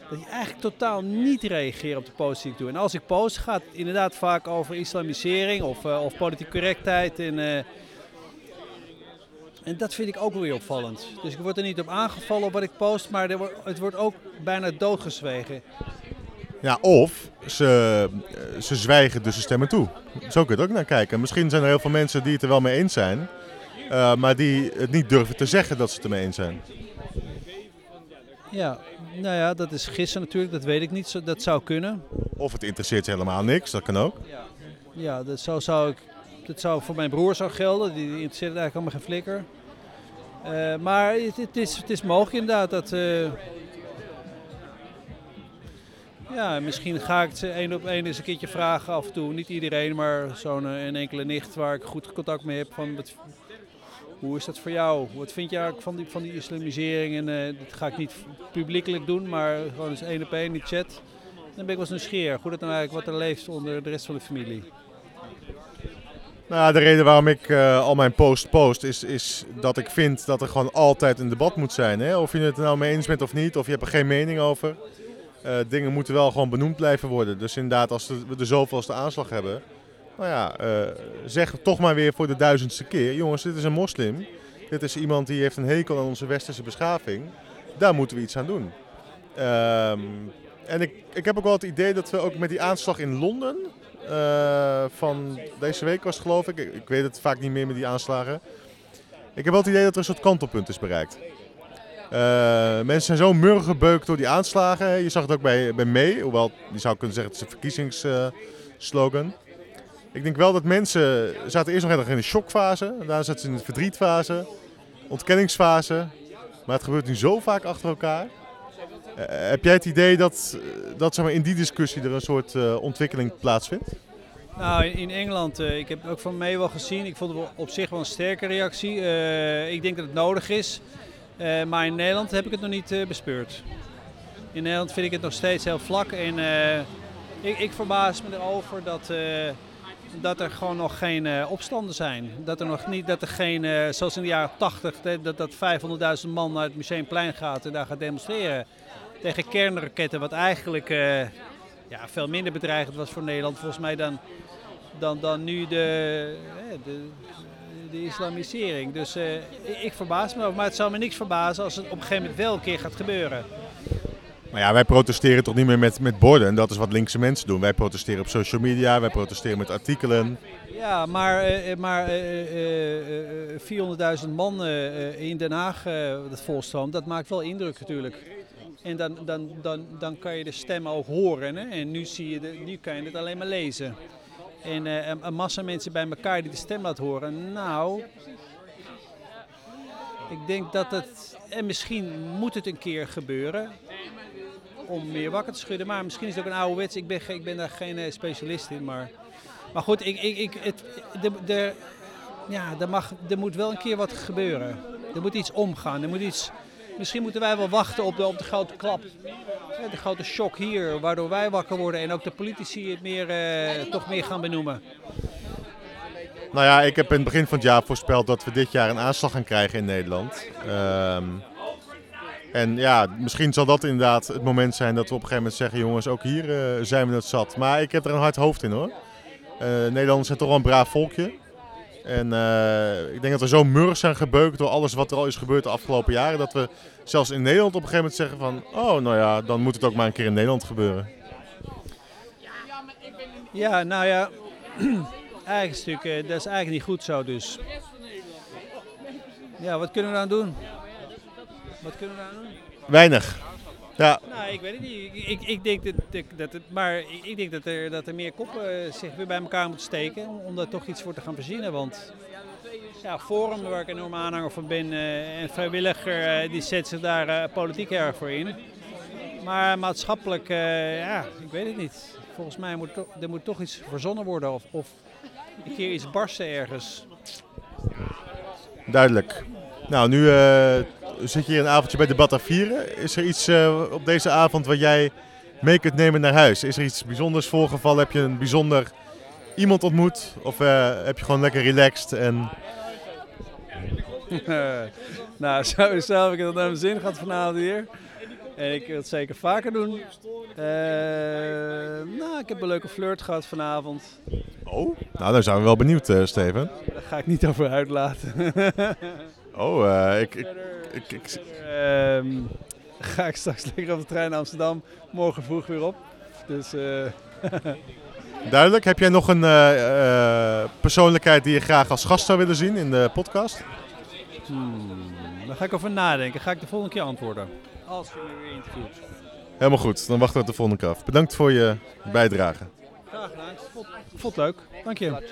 dat die eigenlijk totaal niet reageren op de posts die ik doe. En als ik post, gaat het inderdaad vaak over islamisering of, eh, of politieke correctheid. En, eh, en dat vind ik ook weer opvallend. Dus ik word er niet op aangevallen op wat ik post, maar het wordt ook bijna doodgezwegen. Ja, of ze, eh, ze zwijgen, dus ze stemmen toe. Zo kun je er ook naar kijken. Misschien zijn er heel veel mensen die het er wel mee eens zijn, eh, maar die het niet durven te zeggen dat ze het ermee eens zijn. Ja, nou ja, dat is gissen natuurlijk, dat weet ik niet. Dat zou kunnen. Of het interesseert ze helemaal niks, dat kan ook. Ja, dat zou, zou ik, dat zou voor mijn broer zou gelden. Die, interesseert eigenlijk allemaal geen flikker. Eh, maar het, het is, het is mogelijk inderdaad dat... eh, ja, misschien ga ik het ze één op één eens een keertje vragen af en toe. Niet iedereen, maar zo'n een enkele nicht waar ik goed contact mee heb. Van wat, hoe is dat voor jou? Wat vind je eigenlijk van die, van die islamisering? En eh, dat ga ik niet publiekelijk doen, maar gewoon eens één op één in de chat. Dan ben ik wel eens nieuwsgierig hoe dat nou eigenlijk wat er leeft onder de rest van de familie. Nou, de reden waarom ik eh, al mijn post post is, is dat ik vind dat er gewoon altijd een debat moet zijn. Hè? Of je het er nou mee eens bent of niet, of je hebt er geen mening over. Eh, dingen moeten wel gewoon benoemd blijven worden. Dus inderdaad, als we de zoveelste aanslag hebben, nou ja, eh, zeg toch maar weer voor de duizendste keer. Jongens, dit is een moslim. Dit is iemand die heeft een hekel aan onze westerse beschaving. Daar moeten we iets aan doen. Ehm, en ik, ik heb ook wel het idee dat we ook met die aanslag in Londen, eh, van deze week was geloof ik, ik, ik weet het vaak niet meer met die aanslagen. Ik heb wel het idee dat er een soort kantelpunt is bereikt. Eh, mensen zijn zo murgebeukt door die aanslagen. Je zag het ook bij, bij May, hoewel je zou kunnen zeggen het is een verkiezingsslogan. Ik denk wel dat mensen zaten eerst nog in de shockfase, daarna zaten ze in de verdrietfase, ontkenningsfase. Maar het gebeurt nu zo vaak achter elkaar. Eh, heb jij het idee dat, dat zeg maar, in die discussie er een soort eh, ontwikkeling plaatsvindt? Nou, in, Engeland, eh, ik heb ook van mee wel gezien. Ik vond het op zich wel een sterke reactie. Eh, ik denk dat het nodig is. Eh, maar in Nederland heb ik het nog niet eh, bespeurd. In Nederland vind ik het nog steeds heel vlak. En eh, ik, ik verbaas me erover dat, eh, dat er gewoon nog geen eh, opstanden zijn. Dat er nog niet, dat er geen, eh, zoals in de jaren 80, hè, dat, dat 500.000 man naar het Museumplein gaat en daar gaat demonstreren. Tegen kernraketten, wat eigenlijk eh, ja, veel minder bedreigend was voor Nederland volgens mij dan, dan, dan nu de, de, de islamisering. Dus ik, verbaas me. Maar het zou me niks verbazen als het op een gegeven moment wel een keer gaat gebeuren. Maar ja, wij protesteren toch niet meer met, met borden. En dat is wat linkse mensen doen. Wij protesteren op social media, wij protesteren met artikelen. Ja, maar, eh, eh, maar eh, eh, eh, 400.000 man eh, eh, in Den Haag, dat volstroomt, dat maakt wel indruk natuurlijk. En dan, dan, dan, dan kan je de stemmen ook horen. Hè? En nu, zie je de, nu kan je het alleen maar lezen. En een massa mensen bij elkaar die de stem laat horen. Nou, ik denk dat het, en misschien moet het een keer gebeuren om meer wakker te schudden. Maar misschien is het ook een ouderwets. Ik ben, ik ben daar geen eh, specialist in. Maar, maar goed, ik, ik, ik, het, de, de, ja, er, mag, er moet wel een keer wat gebeuren. Er moet iets omgaan. Er moet iets, misschien moeten wij wel wachten op de, op de grote klap. Eh, De grote shock hier, waardoor wij wakker worden en ook de politici het meer, eh, toch meer gaan benoemen. Nou ja, ik heb in het begin van het jaar voorspeld dat we dit jaar een aanslag gaan krijgen in Nederland. Ehm, en ja, misschien zal dat inderdaad het moment zijn dat we op een gegeven moment zeggen: jongens, ook hier eh, zijn we het zat. Maar ik heb er een hard hoofd in hoor. Eh, Nederlanders zijn toch wel een braaf volkje. En eh, ik denk dat we zo murg zijn gebeukt door alles wat er al is gebeurd de afgelopen jaren. Dat we zelfs in Nederland op een gegeven moment zeggen van... Oh, nou ja, dan moet het ook maar een keer in Nederland gebeuren. Ja, nou ja, eigenlijk stuk, dat is eigenlijk niet goed zo dus. Ja, wat kunnen we aan doen? Wat kunnen we aan doen? Weinig. Ja, Nou, ik weet het niet. Ik, ik, denk dat, dat, dat het, maar ik, denk dat er, dat er meer koppen eh, zich weer bij elkaar moeten steken om, om daar toch iets voor te gaan verzinnen. Want ja, Forum, waar ik enorm aanhanger van ben, eh, en vrijwilliger, eh, die zet zich daar politiek erg voor in. Maar maatschappelijk, ja, ik weet het niet. Volgens mij moet to- er moet toch iets verzonnen worden of, of een keer iets barsten ergens. duidelijk. Nou, nu zit je hier een avondje bij Debat vieren. Is er iets eh, op deze avond wat jij mee kunt nemen naar huis? Is er iets bijzonders voorgevallen? Heb je een bijzonder iemand ontmoet? Of eh, heb je gewoon lekker relaxed en... nou, zo heb ik het naar mijn zin gehad vanavond hier. En ik wil het zeker vaker doen. Eh, nou, ik heb een leuke flirt gehad vanavond. Oh? Nou, dan zijn we wel benieuwd, Steven. Daar ga ik niet over uitlaten. Oh, eh, ik, ik, ik, ik- Ehm, ga ik straks lekker op de trein naar Amsterdam. Morgen vroeg weer op. Dus eh, Duidelijk. Heb jij nog een eh, eh, persoonlijkheid die je graag als gast zou willen zien in de podcast? hmm, daar ga ik over nadenken. Ga ik de volgende keer antwoorden. Als je me weer interviewt. Helemaal goed, dan wachten we op de volgende keer af. Bedankt voor je bijdrage. Graag gedaan. Vond het leuk. Dank je.